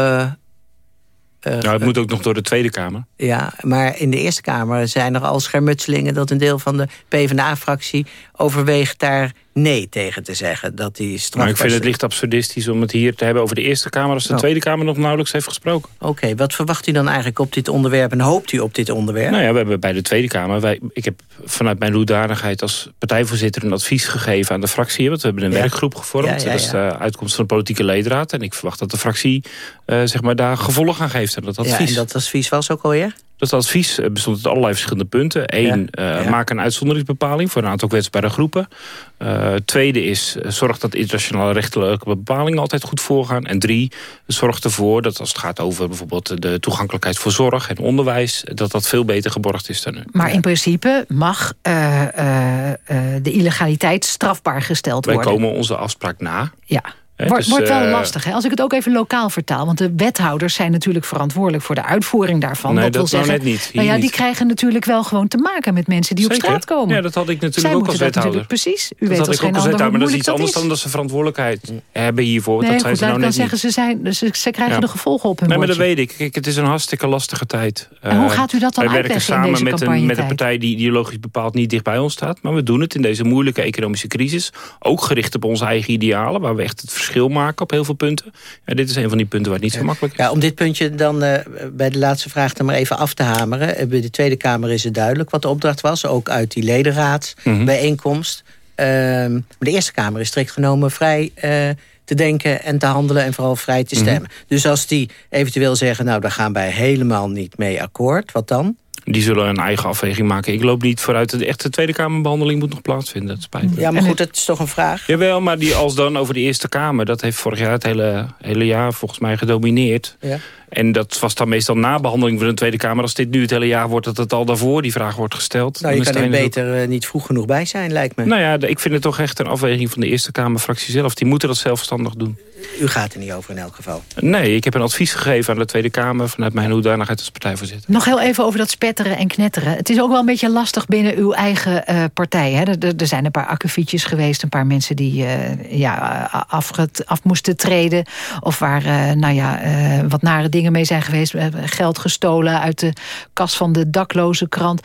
uh, nou, het moet ook nog door de Tweede Kamer. Ja, maar in de Eerste Kamer zijn er al schermutselingen... dat een deel van de PvdA-fractie overweegt daar nee tegen te zeggen. Dat die strafbaar Maar ik vind het licht absurdistisch om het hier te hebben over de Eerste Kamer... als de Oh. Tweede Kamer nog nauwelijks heeft gesproken. Oké, wat verwacht u dan eigenlijk op dit onderwerp... en hoopt u op dit onderwerp? Nou ja, we hebben bij de Tweede Kamer... Wij, ik heb vanuit mijn hoedanigheid als partijvoorzitter... een advies gegeven aan de fractie. Want we hebben een Ja. werkgroep gevormd. Ja, ja, Dat is de uitkomst van de politieke ledenraad. En ik verwacht dat de fractie eh, zeg maar, daar gevolg aan geeft aan dat ja, advies. en dat advies was ook alweer? Dat advies bestond uit allerlei verschillende punten. Eén, Ja, eh, ja. maak een uitzonderingsbepaling voor een aantal kwetsbare groepen. Eh, tweede is, eh, zorg dat internationale rechtelijke bepalingen altijd goed voorgaan. En drie, zorg ervoor dat als het gaat over bijvoorbeeld de toegankelijkheid voor zorg en onderwijs, dat dat veel beter geborgd is dan nu. Maar in principe mag de illegaliteit strafbaar gesteld Wij worden. komen onze afspraak na. Ja. Wordt, dus, wordt wel eh, lastig. Hè? Als ik het ook even lokaal vertaal. Want de wethouders zijn natuurlijk verantwoordelijk voor de uitvoering daarvan. Nee, dat wil dat nou zeggen, net niet. Nou ja, die niet. krijgen natuurlijk wel gewoon te maken met mensen die op straat komen. Ja, dat had ik natuurlijk Zij ook als wethouder. Precies. U dat weet had ik ook geen als wethouder, maar dat is iets dat anders is. dan dat ze verantwoordelijkheid hebben hiervoor. Nee, dat zijn ze nou ik net zeggen, ze, zijn, ze, ze krijgen Ja. de gevolgen op hun Nee, maar dat weet ik. Kijk, het is een hartstikke lastige tijd. En hoe Eh, gaat u dat dan Wij werken uitleggen samen met een, met een partij die ideologisch bepaald niet dicht bij ons staat. Maar we doen het in deze moeilijke economische crisis. Ook gericht op onze eigen idealen. Waar we echt het verschil maken op heel veel punten. Ja, dit is een van die punten waar het niet zo makkelijk is. Ja, om dit puntje dan eh, bij de laatste vraag dan maar even af te hameren. Eh, Bij de Tweede Kamer is het duidelijk wat de opdracht was. Ook uit die ledenraadsbijeenkomst. Ehm, maar de Eerste Kamer is strikt genomen vrij eh, te denken en te handelen... en vooral vrij te Mhm. stemmen. Dus als die eventueel zeggen... nou, daar gaan wij helemaal niet mee akkoord, wat dan? Die zullen een eigen afweging maken. Ik loop niet vooruit. De echte Tweede Kamerbehandeling moet nog plaatsvinden. Dat spijt me. Ja, maar goed, dat is toch een vraag? Jawel, maar die als dan over de Eerste Kamer... dat heeft vorig jaar het hele, hele jaar volgens mij gedomineerd. Ja. En dat was dan meestal na behandeling van de Tweede Kamer. Als dit nu het hele jaar wordt, dat het al daarvoor die vraag wordt gesteld. Nou, je kan er beter eh, niet vroeg genoeg bij zijn, lijkt me. Nou ja, ik vind het toch echt een afweging van de Eerste Kamerfractie zelf. Die moeten dat zelfstandig doen. U gaat er niet over in elk geval. Nee, ik heb een advies gegeven aan de Tweede Kamer... vanuit mijn hoedanigheid als partijvoorzitter. Nog heel even over dat spetteren en knetteren. Het is ook wel een beetje lastig binnen uw eigen eh, partij. Hè? Er, zijn een paar akkefietjes geweest. Een paar mensen die eh, ja, afget- af moesten treden. Of waar eh, nou ja, eh, wat nare dingen mee zijn geweest. We hebben Geld gestolen uit de kas van de dakloze krant.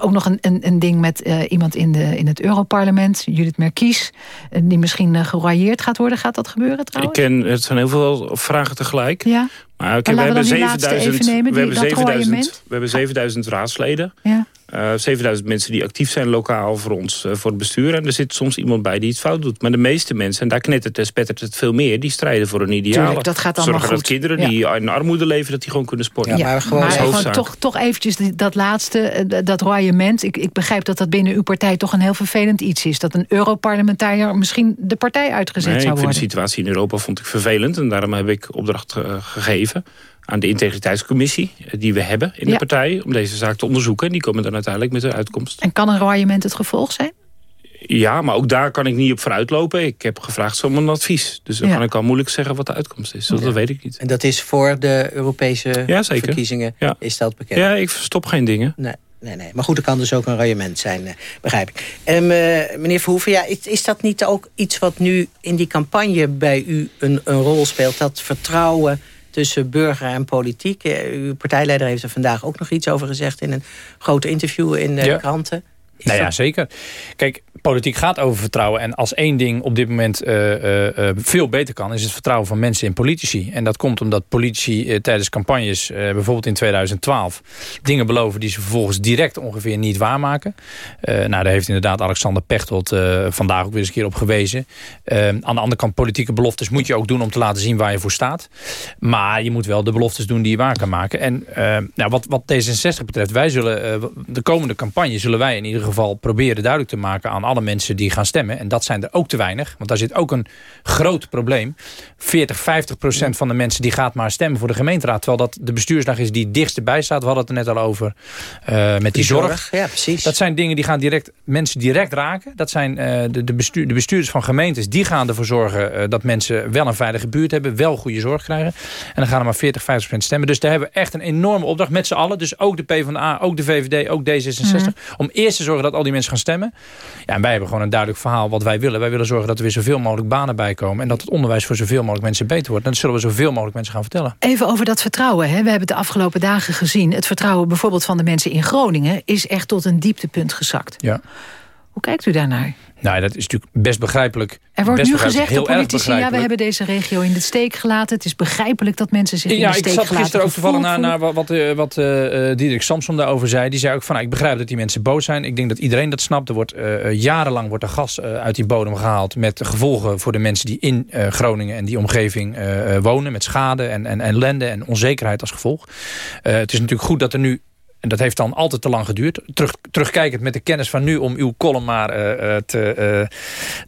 Ook nog een, een, een ding met eh, iemand in, de, in het Europarlement. Judith Merkies. eh, die misschien uh, geroyeerd gaat worden. Gaat dat gebeuren Ik trouwens? ken, het zijn heel veel vragen tegelijk. Ja. Maar Maar we laten we hebben dan die laatste 7000, even nemen, we hebben dat 7000, royement. we hebben 7000 raadsleden. Ja. Eh, 7000 mensen die actief zijn lokaal voor ons, eh, voor het bestuur. En er zit soms iemand bij die iets fout doet. Maar de meeste mensen, en daar knettert en spettert het veel meer... die strijden voor een ideaal. Tuurlijk, dat gaat allemaal Zorgen goed. dat kinderen Ja. die in armoede leven... dat die gewoon kunnen sporten. Ja, maar gewoon toch, toch eventjes dat laatste, eh, dat royement. Ik, ik begrijp dat dat binnen uw partij toch een heel vervelend iets is. Dat een Europarlementariër misschien de partij uitgezet Nee, ik zou vind de worden. situatie in Europa vond ik vervelend. En daarom heb ik opdracht eh, gegeven aan de integriteitscommissie... eh, die we hebben in de Ja. partij... om deze zaak te onderzoeken. En die komen dan uiteindelijk met een uitkomst. En kan een royement het gevolg zijn? Ja, maar ook daar kan ik niet op vooruitlopen. Ik heb gevraagd om een advies. Dus dan Ja. kan ik al moeilijk zeggen wat de uitkomst is. Dat, dat weet ik niet. En dat is voor de Europese Ja, zeker. verkiezingen, Ja. is dat bekend? Ja, ik verstop geen dingen. Nee, nee, nee. Maar goed, er kan dus ook een royement zijn, eh, begrijp ik. Ehm, eh, meneer Verhoeven, ja, is, is dat niet ook iets wat nu in die campagne bij u een, een rol speelt? Dat vertrouwen tussen burger en politiek? Eh, uw partijleider heeft er vandaag ook nog iets over gezegd... in een groot interview in de Ja. kranten. Nou ja, zeker. Kijk, politiek gaat over vertrouwen. En als één ding op dit moment eh, eh, eh, veel beter kan... is het vertrouwen van mensen in politici. En dat komt omdat politici tijdens campagnes... bijvoorbeeld in 2012... dingen beloven die ze vervolgens direct ongeveer niet waarmaken. Nou, daar heeft inderdaad Alexander Pechtold vandaag ook weer eens een keer op gewezen. Aan de andere kant, politieke beloftes moet je ook doen... om te laten zien waar je voor staat. Maar je moet wel de beloftes doen die je waar kan maken. En nou, wat, wat D66 betreft, wij zullen de komende campagne... zullen wij in ieder geval proberen duidelijk te maken aan alle mensen die gaan stemmen. En dat zijn er ook te weinig, want daar zit ook een groot probleem. 40, 50 procent van de mensen die gaat maar stemmen voor de gemeenteraad. Terwijl dat de bestuursdag is die het dichtst bij staat. We hadden het er net al over eh, met die, zorg, ja, precies. Dat zijn dingen die gaan direct, mensen direct raken. Dat zijn eh, de, de, bestuur, de bestuurders van gemeentes. Die gaan ervoor zorgen eh, dat mensen wel een veilige buurt hebben. Wel goede zorg krijgen. En dan gaan er maar 40, 50 procent stemmen. Dus daar hebben we echt een enorme opdracht met z'n allen. Dus ook de PvdA, ook de VVD, ook D66. Mhm. Om eerst te zorgen dat al die mensen gaan stemmen. Ja, en wij hebben gewoon een duidelijk verhaal wat wij willen. Wij willen zorgen dat er weer zoveel mogelijk banen bij komen. En dat het onderwijs voor zoveel mogelijk mensen beter wordt. En dat zullen we zoveel mogelijk mensen gaan vertellen. Even over dat vertrouwen. Hè. We hebben het de afgelopen dagen gezien. Het vertrouwen bijvoorbeeld van de mensen in Groningen... is echt tot een dieptepunt gezakt. Ja. Hoe kijkt u daarnaar? Nou, dat is natuurlijk best begrijpelijk. Er wordt nu gezegd door politici... ja, we hebben deze regio in de steek gelaten. Het is begrijpelijk dat mensen zich in Ja, de ik steek zat gelaten gisteren ook toevallig naar, naar wat, wat, wat eh, Diederik Samsom daarover zei. Die zei ook van, nou, ik begrijp dat die mensen boos zijn. Ik denk dat iedereen dat snapt. Er wordt jarenlang wordt er gas uit die bodem gehaald... met gevolgen voor de mensen die in Groningen en die omgeving wonen... met schade en, en, en ellende en onzekerheid als gevolg. Het is natuurlijk goed dat er nu en dat heeft dan altijd te lang geduurd. Terug, terugkijkend met de kennis van nu om uw column maar eh, eh, te,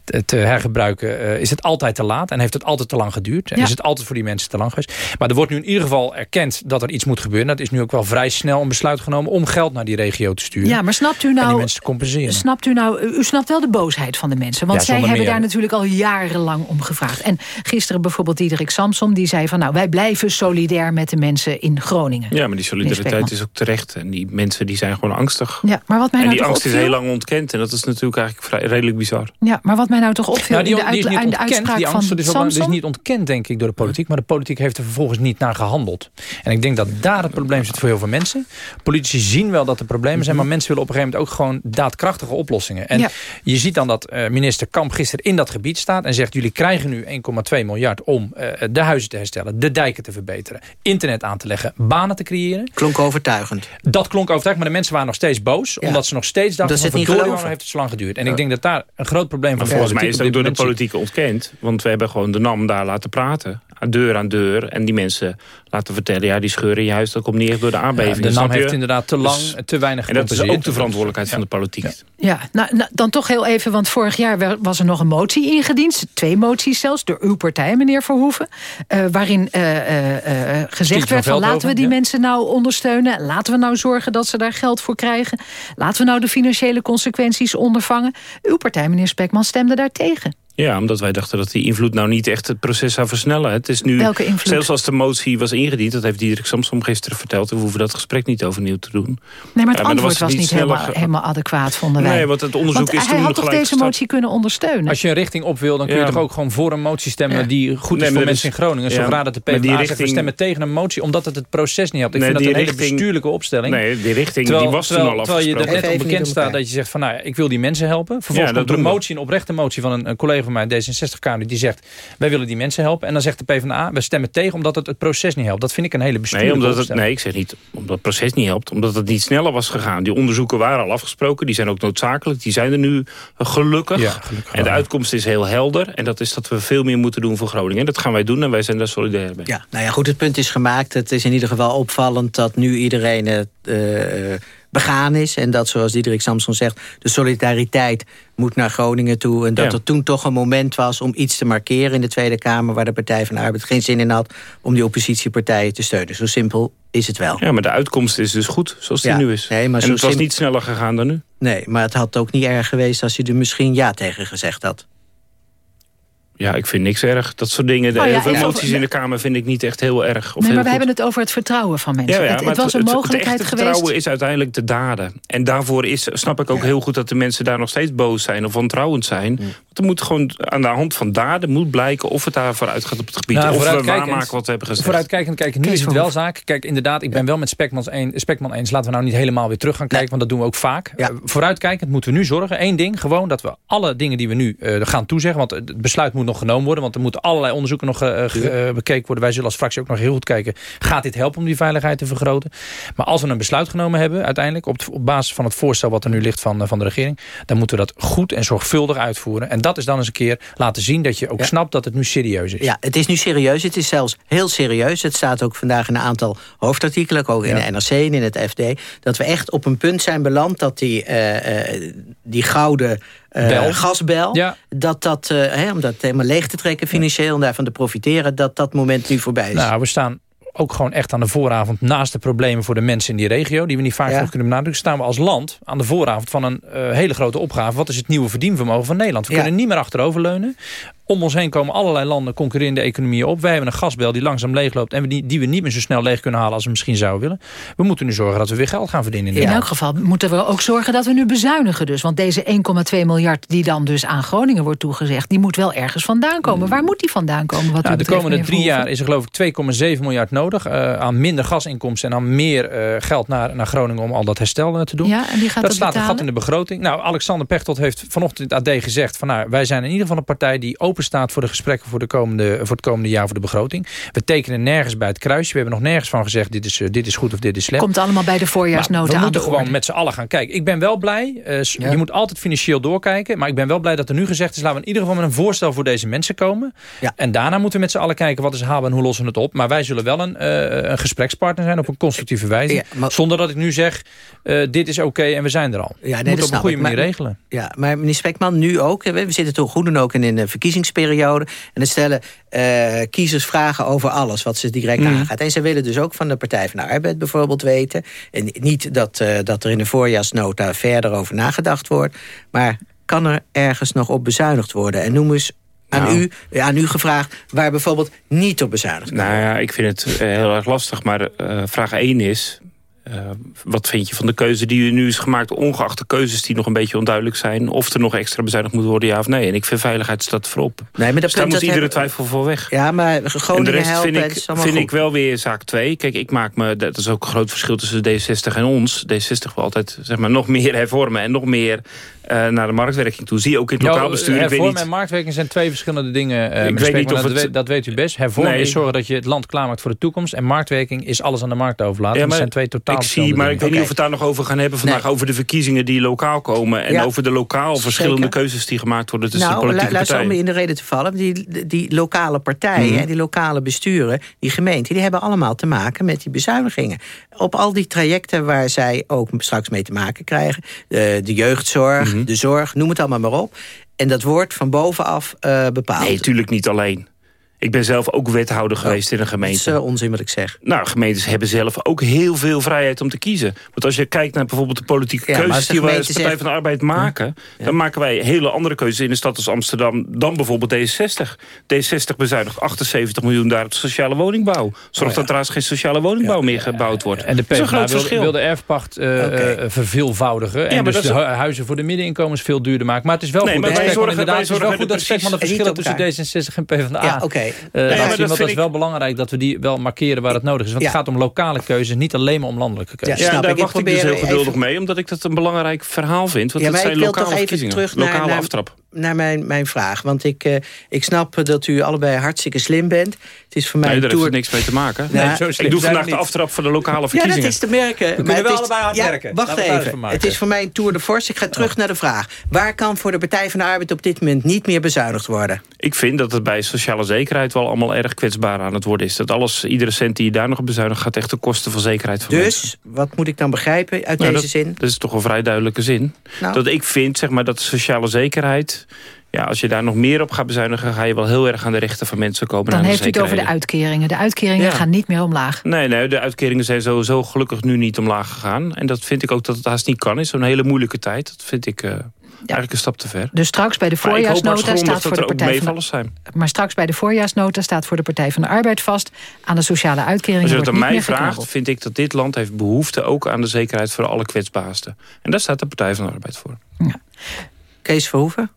eh, te, hergebruiken... is het altijd te laat en heeft het altijd te lang geduurd. En Ja. is het altijd voor die mensen te lang geweest. Maar er wordt nu in ieder geval erkend dat er iets moet gebeuren. Dat is nu ook wel vrij snel een besluit genomen om geld naar die regio te sturen. Ja, maar snapt u En die nou... mensen te compenseren. Snapt u nou, u snapt wel de boosheid van de mensen. Want Ja, zij hebben meer. daar natuurlijk al jarenlang om gevraagd. En gisteren bijvoorbeeld Diederik Samsom, die zei van... nou, wij blijven solidair met de mensen in Groningen. Ja, maar die solidariteit is ook terecht. En die mensen die zijn gewoon angstig. Ja, maar wat mij en nou die toch angst is heel lang ontkend. En dat is natuurlijk eigenlijk vrij, redelijk bizar. Ja, maar wat mij nou toch opviel Nou, die, in de, die de ontkend, uitspraak die angst van is, niet ontkend, denk ik, door de politiek. Maar de politiek heeft er vervolgens niet naar gehandeld. En ik denk dat daar het probleem zit voor heel veel mensen. Politici zien wel dat er problemen zijn... maar mensen willen op een gegeven moment ook gewoon daadkrachtige oplossingen. En Ja. je ziet dan dat eh, minister Kamp gisteren in dat gebied staat... en zegt, jullie krijgen nu 1,2 miljard om eh, de huizen te herstellen... de dijken te verbeteren, internet aan te leggen, banen te creëren. Klonk overtuigend. Dat klonk overtuigend, maar de mensen waren nog steeds boos... Ja. omdat ze nog steeds dachten, Dat van, verdorie, heeft het zo lang geduurd? En ik denk dat daar een groot probleem van de volgens mij is dit door de zit. politiek ontkend. Want we hebben gewoon de NAM daar laten praten. Deur aan deur. En die mensen laten vertellen... ja, die scheuren in je huis, dat komt niet echt door de aardbeving. Ja, de NAM heeft inderdaad te lang, Dus- te weinig En dat is ook de verantwoordelijkheid van de politiek. Ja, nou, nou, dan toch heel even, want vorig jaar was er nog een motie ingediend. Twee moties zelfs, door uw partij, meneer Verhoeven. eh, waarin eh, eh, eh, gezegd werd van laten we die ja. mensen nou ondersteunen. Laten we nou zorgen dat ze daar geld voor krijgen. Laten we nou de financiële consequenties ondervangen. Uw partij, meneer Spekman, stemde daar tegen. Ja, omdat wij dachten dat die invloed nou niet echt het proces zou versnellen. Het is nu, Welke invloed? zelfs als de motie was ingediend... dat heeft Diederik Samsom gisteren verteld... we hoeven dat gesprek niet overnieuw te doen. Nee, maar het Ja, antwoord was, het niet helemaal, ge- helemaal adequaat, vonden wij. Nee, want het onderzoek Want is hij toen had toch deze gestart. motie kunnen ondersteunen? Als je een richting op wil, dan kun je Ja. toch ook gewoon voor een motie stemmen... die goed is voor mensen in is- Groningen. ja, Zodra dat de maar die PvdA zegt, we richting- stemmen tegen een motie... omdat het het proces niet helpt. Ik Nee, vind dat een hele bestuurlijke opstelling. Nee, die richting terwijl, die was terwijl, toen al Terwijl je er afgesproken. net op bekend staat dat je zegt van... nou ja, ik wil die mensen helpen. Vervolgens Ja, dat komt er een motie, een oprechte motie van een, een collega van mij... D66-Kamer, die zegt, wij willen die mensen helpen. En dan zegt de PvdA, we stemmen tegen omdat het het proces niet helpt. Dat vind ik een hele Nee, bestuurlijke omdat het, nee, ik zeg niet omdat het proces niet helpt. Omdat het niet sneller was gegaan. Die onderzoeken waren al afgesproken. Die zijn ook noodzakelijk. Die zijn er nu eh, gelukkig. Ja, gelukkig en de uitkomst is heel helder. En dat is dat we veel meer moeten doen voor Groningen. En dat gaan wij doen en wij zijn daar solidair bij. Ja, nou ja, goed, het punt is gemaakt. Het is in ieder geval opvallend dat nu iedereen het eh, begaan is. En dat, zoals Diederik Samson zegt, de solidariteit moet naar Groningen toe. En dat Ja. er toen toch een moment was om iets te markeren in de Tweede Kamer... waar de Partij van de Arbeid geen zin in had om die oppositiepartijen te steunen. Zo simpel is het wel. Ja, maar de uitkomst is dus goed, zoals die Ja, nu is. nee, maar en het was niet sneller gegaan dan nu. Nee, maar het had ook niet erg geweest als je er misschien ja tegen gezegd had. Ja, ik vind niks erg. Dat soort dingen. De, Nou ja, heel veel even moties over- in de Kamer vind ik niet echt heel erg. Of nee, heel maar we goed. hebben het over het vertrouwen van mensen. het, het maar was een het- het mogelijkheid echte geweest. vertrouwen is uiteindelijk de daden. En daarvoor is, snap ik ook heel goed dat de mensen daar nog steeds boos zijn of wantrouwend zijn. Want er moet gewoon aan de hand van daden moet blijken of het daar vooruit gaat op het gebied. Nou, of we vooruitkijkend- waarmaken wat we hebben gezegd. Vooruitkijkend, kijk, nu Kees is het wel zaak. Kijk, inderdaad, ik ben wel met Spekman een, Spekman eens. Laten we nou niet helemaal weer terug gaan kijken, want dat doen we ook vaak. Ja. Eh, vooruitkijkend moeten we nu zorgen. Eén ding, gewoon dat we alle dingen die we nu eh, gaan toezeggen, want het besluit moet nog genomen worden, want er moeten allerlei onderzoeken nog eh, ge- eh, bekeken worden. Wij zullen als fractie ook nog heel goed kijken, gaat dit helpen om die veiligheid te vergroten? Maar als we een besluit genomen hebben, uiteindelijk, op, op basis van het voorstel wat er nu ligt van, eh, van de regering, dan moeten we dat goed en zorgvuldig uitvoeren. En dat is dan eens een keer laten zien dat je ook Ja. snapt dat het nu serieus is. Ja, het is nu serieus. Het is zelfs heel serieus. Het staat ook vandaag in een aantal hoofdartikelen, ook in Ja. de NRC en in het FD... dat we echt op een punt zijn beland dat die, eh, eh, die gouden eh, Bel. gasbel... Ja. dat dat, eh, hè, om dat helemaal leeg te trekken financieel... en daarvan te profiteren, dat dat moment nu voorbij is. Nou, we staan ook gewoon echt aan de vooravond naast de problemen voor de mensen in die regio, die we niet vaak Ja. kunnen benadrukken, staan we als land aan de vooravond van een eh, hele grote opgave. Wat is het nieuwe verdienvermogen van Nederland? We Ja. kunnen niet meer achteroverleunen. Om ons heen komen allerlei landen concurrerende economieën op. Wij hebben een gasbel die langzaam leegloopt... en die, die we niet meer zo snel leeg kunnen halen als we misschien zouden willen. We moeten nu zorgen dat we weer geld gaan verdienen. In, in elk geval moeten we ook zorgen dat we nu bezuinigen dus. Want deze 1,2 miljard die dan dus aan Groningen wordt toegezegd... die moet wel ergens vandaan komen. Waar moet die vandaan komen? Wat nou, de komende drie jaar is er geloof ik 2,7 miljard nodig... Uh, aan minder gasinkomsten en aan meer uh, geld naar, naar Groningen... om al dat herstel uh, te doen. Ja, en wie gaat dat staat een gat in de begroting. Nou, Alexander Pechtold heeft vanochtend in het AD gezegd... Van, nou, wij zijn in ieder geval een partij die open staat... voor de gesprekken voor, de komende, voor het komende jaar voor de begroting. We tekenen nergens bij het kruisje. We hebben nog nergens van gezegd... dit is, dit is goed of dit is slecht. Komt allemaal bij de voorjaarsnota We moeten gewoon met z'n allen gaan kijken. Ik ben wel blij. Uh, ja. Je moet altijd financieel doorkijken. Maar ik ben wel blij dat er nu gezegd is... laten we in ieder geval met een voorstel voor deze mensen komen. Ja. En daarna moeten we met z'n allen kijken... wat is haalbaar en hoe lossen we het op. Maar wij zullen wel een, uh, een gesprekspartner zijn op een constructieve wijze. Ja, maar... Zonder dat ik nu zeg... Uh, dit is oké okay en we zijn er al. Ja, nee, we moeten op een goede manier maar, regelen. Ja, maar meneer Spekman, nu ook. We zitten toch goed en ook in een verkiezingsperiode. En dan stellen uh, kiezers vragen over alles wat ze direct mm. aangaat. En ze willen dus ook van de Partij van de Arbeid bijvoorbeeld weten. En niet dat, uh, dat er in de voorjaarsnota verder over nagedacht wordt. Maar kan er ergens nog op bezuinigd worden? En noem eens aan, nou. u, aan u gevraagd waar bijvoorbeeld niet op bezuinigd kan Nou ja, ik vind het uh, heel erg lastig. Maar uh, vraag 1 is... Uh, wat vind je van de keuze die nu is gemaakt... ongeacht de keuzes die nog een beetje onduidelijk zijn... of er nog extra bezuinigd moet worden, ja of nee? En ik vind veiligheid staat voorop. Nee, maar dat dus daar moet iedere hebben... twijfel voor weg. Ja, maar Groningen en de rest helpen, vind, ik, vind ik wel weer zaak 2. Kijk, ik maak me... Dat is ook een groot verschil tussen D60 en ons. D60 wil altijd zeg maar, nog meer hervormen... en nog meer uh, naar de marktwerking toe. Zie je ook in het lokaal bestuur. Hervormen en marktwerking zijn twee verschillende dingen. Uh, ik weet niet of dat, het... weet, dat weet u best. Hervormen nee. is zorgen dat je het land klaarmaakt voor de toekomst. En marktwerking is alles aan de markt overlaten. Ja, dat zijn twee totaal ik zie, Maar ik weet niet of we het daar nog over gaan hebben vandaag. Nee. Over de verkiezingen die lokaal komen. En ja. over de lokaal verschillende Zeker. keuzes die gemaakt worden tussen nou, de politieke partijen. om in de reden te vallen. Die, die lokale partijen, mm. die lokale besturen, die gemeenten... die hebben allemaal te maken met die bezuinigingen. Op al die trajecten waar zij ook straks mee te maken krijgen. De, de jeugdzorg, mm. de zorg, noem het allemaal maar op. En dat wordt van bovenaf uh, bepaald. Nee, natuurlijk niet alleen. Ik ben zelf ook wethouder geweest oh, in een gemeente. Dat is uh, onzin wat ik zeg. Nou, gemeentes hebben zelf ook heel veel vrijheid om te kiezen. Want als je kijkt naar bijvoorbeeld de politieke ja, keuzes... die wij als Partij van de Arbeid maken... Ja. dan maken wij hele andere keuzes in de stad als Amsterdam... dan bijvoorbeeld D60. D60 bezuinigt 78 miljoen daar op sociale woningbouw. Zorgt oh, ja. dat trouwens geen sociale woningbouw meer gebouwd wordt. En de PvdA wil, wil de erfpacht uh, okay. uh, verveelvoudigen... en dus de huizen voor de middeninkomens veel duurder maken. Maar het is wel nee, goed, maar wij zorgen, inderdaad, wij zorgen het is wel goed dat de verschillen tussen D66 en PvdA... Ja, oké. Nee, maar dat, dat is wel belangrijk dat we die wel markeren waar het nodig is. Want ja. het gaat om lokale keuzes, niet alleen maar om landelijke keuzes. Ja, ja daar wacht ik, ik dus heel geduldig even... mee, omdat ik dat een belangrijk verhaal vind. Want ja, dat zijn lokale verkiezingen, lokale naar, naar, aftrap. Naar mijn, mijn vraag, want ik, uh, ik snap dat u allebei hartstikke slim bent. Het is voor mij nee, daar tour... heeft niks mee te maken. Nee, nee, zo ik doe vandaag de aftrap voor de lokale verkiezingen. Ja, dat is te merken. We kunnen wel allebei hard ja, werken. Wacht even, het is voor mij een tour de force. Ik ga terug oh. naar de vraag. Waar kan voor de Partij van de Arbeid op dit moment niet meer bezuinigd worden? Ik vind dat het bij sociale zekerheid wel allemaal erg kwetsbaar aan het worden is. Dat alles, iedere cent die je daar nog op bezuinigt... gaat echt de kosten van zekerheid van Dus, mensen. wat moet ik dan begrijpen uit nou, deze dat, zin? Dat is toch een vrij duidelijke zin. Nou. Dat ik vind, zeg maar, dat sociale zekerheid... Ja, als je daar nog meer op gaat bezuinigen... ga je wel heel erg aan de rechten van mensen komen. Dan heeft u het over de uitkeringen. De uitkeringen ja. gaan niet meer omlaag. Nee, nee, de uitkeringen zijn sowieso gelukkig nu niet omlaag gegaan. En dat vind ik ook dat het haast niet kan. is zo'n hele moeilijke tijd. Dat vind ik... Uh, ja. Eigenlijk een stap te ver. Dus straks bij de voorjaarsnota staat voor de Partij van de... zijn. Maar straks bij de voorjaarsnota staat voor de Partij van de Arbeid vast. Aan de sociale uitkeringen Als je het aan mij vraagt, vind ik dat dit land heeft behoefte ook aan de zekerheid voor alle kwetsbaarsten. En daar staat de Partij van de Arbeid voor. Ja. Kees Verhoeven?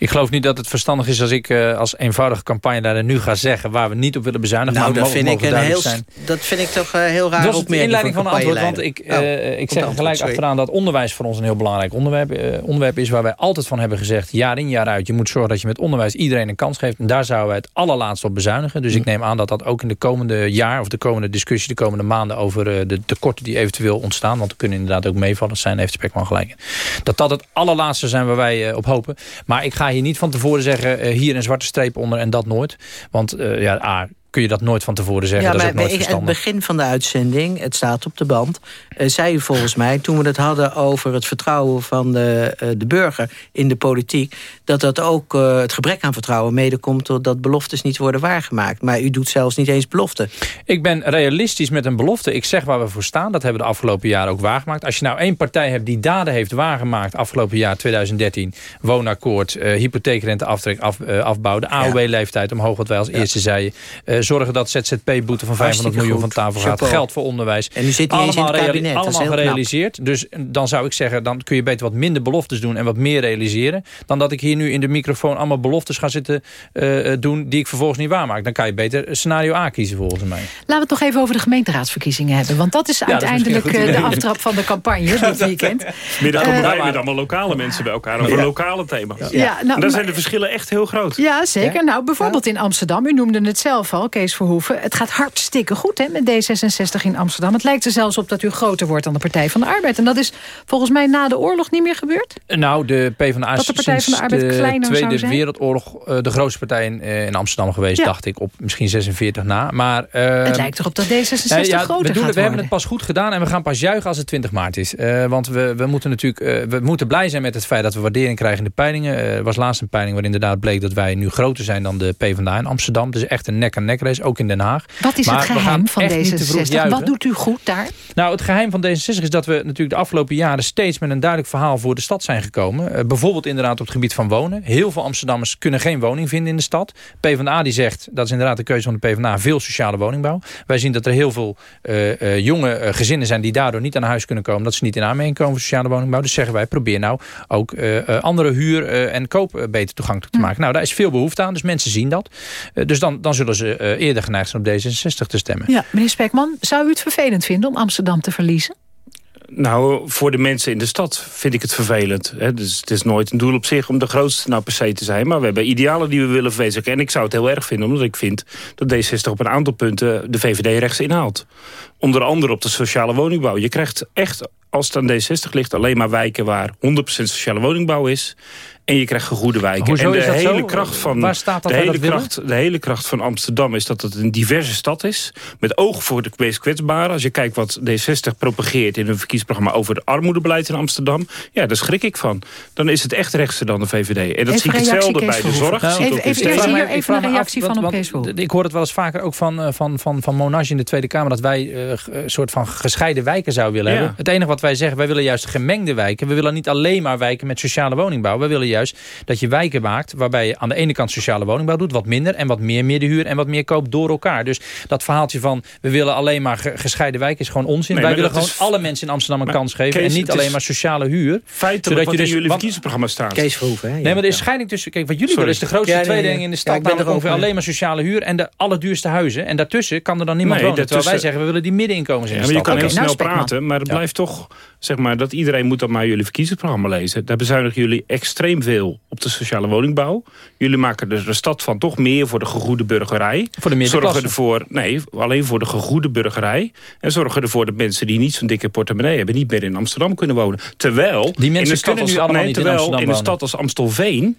Ik geloof niet dat het verstandig is als ik uh, als eenvoudige campagneleider nu ga zeggen waar we niet op willen bezuinigen. Nou, maar dat, vind ik een heel, zijn. dat vind ik toch uh, heel raar Dat is de inleiding van een antwoord, want ik, uh, oh, ik zeg gelijk achteraan dat onderwijs voor ons een heel belangrijk onderwerp, onderwerp is waar wij altijd van hebben gezegd, jaar in jaar uit, je moet zorgen dat je met onderwijs iedereen een kans geeft. En daar zouden wij het allerlaatst op bezuinigen. Dus ik neem aan dat dat ook in de komende jaar of de komende discussie, de komende maanden over de tekorten die eventueel ontstaan, want er kunnen inderdaad ook meevallen, zijn heeft Spekman gelijk. Dat dat het allerlaatste zijn waar wij op hopen. Maar ik ga hier niet van tevoren zeggen, uh, hier een zwarte streep onder en dat nooit. Want uh, ja, A, kun je dat nooit van tevoren zeggen. Ja, dat is maar ook nooit in het verstandig. begin van de uitzending, het staat op de band... eh, zei u volgens mij, toen we het hadden over het vertrouwen van de, eh, de burger in de politiek... dat dat ook eh, het gebrek aan vertrouwen mede komt... doordat beloftes niet worden waargemaakt. Maar u doet zelfs niet eens beloften. Ik ben realistisch met een belofte. Ik zeg waar we voor staan. Dat hebben we de afgelopen jaren ook waargemaakt. Als je nou één partij hebt die daden heeft waargemaakt... afgelopen jaar 2013, woonakkoord, eh, hypotheekrenteaftrek af, eh, afbouw... de AOW-leeftijd omhoog, wat wij als eerste zeiden... eh, zorgen dat ZZP-boete van 500 Hartstikke miljoen goed. van tafel gaat... Geld voor onderwijs. En u zit eens in het kabinet, dat is Allemaal knap. gerealiseerd. Dus dan zou ik zeggen, dan kun je beter wat minder beloftes doen... en wat meer realiseren... dan dat ik hier nu in de microfoon allemaal beloftes ga zitten eh, doen... die ik vervolgens niet waarmaak. Dan kan je beter scenario A kiezen volgens mij. Laten we het nog even over de gemeenteraadsverkiezingen hebben. Want dat is uiteindelijk eh, de aftrap van de campagne dit weekend. Middag komen Eh, wij met allemaal lokale mensen bij elkaar over Ja. lokale thema's. Ja, nou, en daar maar- zijn de verschillen echt heel groot. Ja, zeker. Nou, bijvoorbeeld in Amsterdam. U noemde het zelf al, Kees Verhoeven. Het gaat hartstikke goed hè, met D66 in Amsterdam. Het lijkt er zelfs op dat u groter wordt dan de Partij van de Arbeid. En dat is volgens mij na de oorlog niet meer gebeurd. Nou, de PvdA is de Partij sinds van de Arbeid de Tweede? Wereldoorlog eh, de grootste partij in, eh, in Amsterdam geweest, Ja. dacht ik, op misschien 46 na. Maar, eh, het lijkt erop dat D66 nee, ja, groter we, doen, gaat we hebben het pas goed gedaan en we gaan pas juichen als het 20 maart is. Eh, want we, we moeten natuurlijk eh, we moeten blij zijn met het feit dat we waardering krijgen in de peilingen. Eh, Er was laatst een peiling waar inderdaad bleek dat wij nu groter zijn dan de PvdA in Amsterdam. Is echt een nek-aan-nek race, ook in Den Haag. Wat is Maar het geheim van echt niet te vroeg D66? juichen. Wat doet u goed daar? Nou, het geheim van D66 is dat we natuurlijk de afgelopen jaren steeds met een duidelijk verhaal voor de stad zijn gekomen. Eh, bijvoorbeeld inderdaad op het gebied van wonen. Heel veel Amsterdammers kunnen geen woning vinden in de stad. PvdA die zegt, dat is inderdaad de keuze van de PvdA, veel sociale woningbouw. Wij zien dat er heel veel eh, eh, jonge gezinnen zijn die daardoor niet aan huis kunnen komen. Dat ze niet in aanmerking komen voor sociale woningbouw. Dus zeggen wij, probeer nou ook andere huur- en koop beter toegankelijk te maken. Nou, daar is veel behoefte aan, dus mensen zien dat. Dus dan, dan zullen ze eerder geneigd zijn op D66 te stemmen. Ja, meneer Spekman, zou u het vervelend vinden om Amsterdam te verliezen? Nou, voor de mensen in de stad vind ik het vervelend. Hè. Dus het is nooit een doel op zich om de grootste nou per se te zijn. Maar we hebben idealen die we willen verwezenlijken. En ik zou het heel erg vinden, omdat ik vind dat D60 op een aantal punten de VVD rechts inhaalt. Onder andere op de sociale woningbouw. Je krijgt echt, als het aan D60 ligt, alleen maar wijken waar 100% sociale woningbouw is. En je krijgt gegoede wijken. Hoezo en de is dat hele zo? kracht van Waar staat dat de hele dat willen? kracht, de hele kracht van Amsterdam is dat het een diverse stad is. Met oog voor de meest kwetsbaren. Als je kijkt wat D60 propageert in hun verkiezingsprogramma over het armoedebeleid in Amsterdam. Ja, daar schrik ik van. Dan is het echt rechtser dan de VVD. En dat Even zie ik hetzelfde bij de zorg. Nou, even- even even vraag een reactie af, van want- op want Verhoeven. Ik hoor het wel eens vaker ook van, eh, van, van, van Monage in de Tweede Kamer... dat wij eh, g- een soort van gescheiden wijken zouden willen Ja. hebben. Het enige wat wij zeggen, wij willen juist gemengde wijken. We willen niet alleen maar wijken met sociale woningbouw. We willen juist dat je wijken maakt... waarbij je aan de ene kant sociale woningbouw doet... wat minder en wat meer middenhuur en wat meer koop door elkaar. Dus dat verhaaltje van we willen alleen maar ge- gescheiden wijken... is gewoon onzin. Nee, wij willen dat gewoon is- alle mensen in Amsterdam een kans geven... Kees, en niet alleen maar sociale huur. Feitelijk wat je in jullie verkiezingsprogramma staat. Kees Verhoeven, hè? Nee, maar er is scheiding tussen... Kijk, wat jullie Sorry. willen is de grootste Ja, tweedeling nee. in de stad. namelijk er ongeveer alleen maar sociale huur en de allerduurste huizen. En daartussen kan er dan niemand Nee, wonen. Terwijl wij zeggen, we willen die middeninkomens in Ja, de maar je stad. kan heel nou, snel praten, maar het Ja. blijft toch... zeg maar dat iedereen moet dan maar jullie verkiezingsprogramma lezen. Daar bezuinigen jullie extreem veel op de sociale woningbouw. Jullie maken er de stad van toch meer voor de gegoede burgerij. Voor de middenklasse. Zorgen ervoor, nee, alleen voor de gegoede burgerij. En zorgen ervoor dat mensen die niet zo'n dikke portemonnee hebben... niet meer in Amsterdam kunnen wonen. Terwijl... Die mensen in de stad kunnen als, nu allemaal nee, in in een stad als Amstelveen...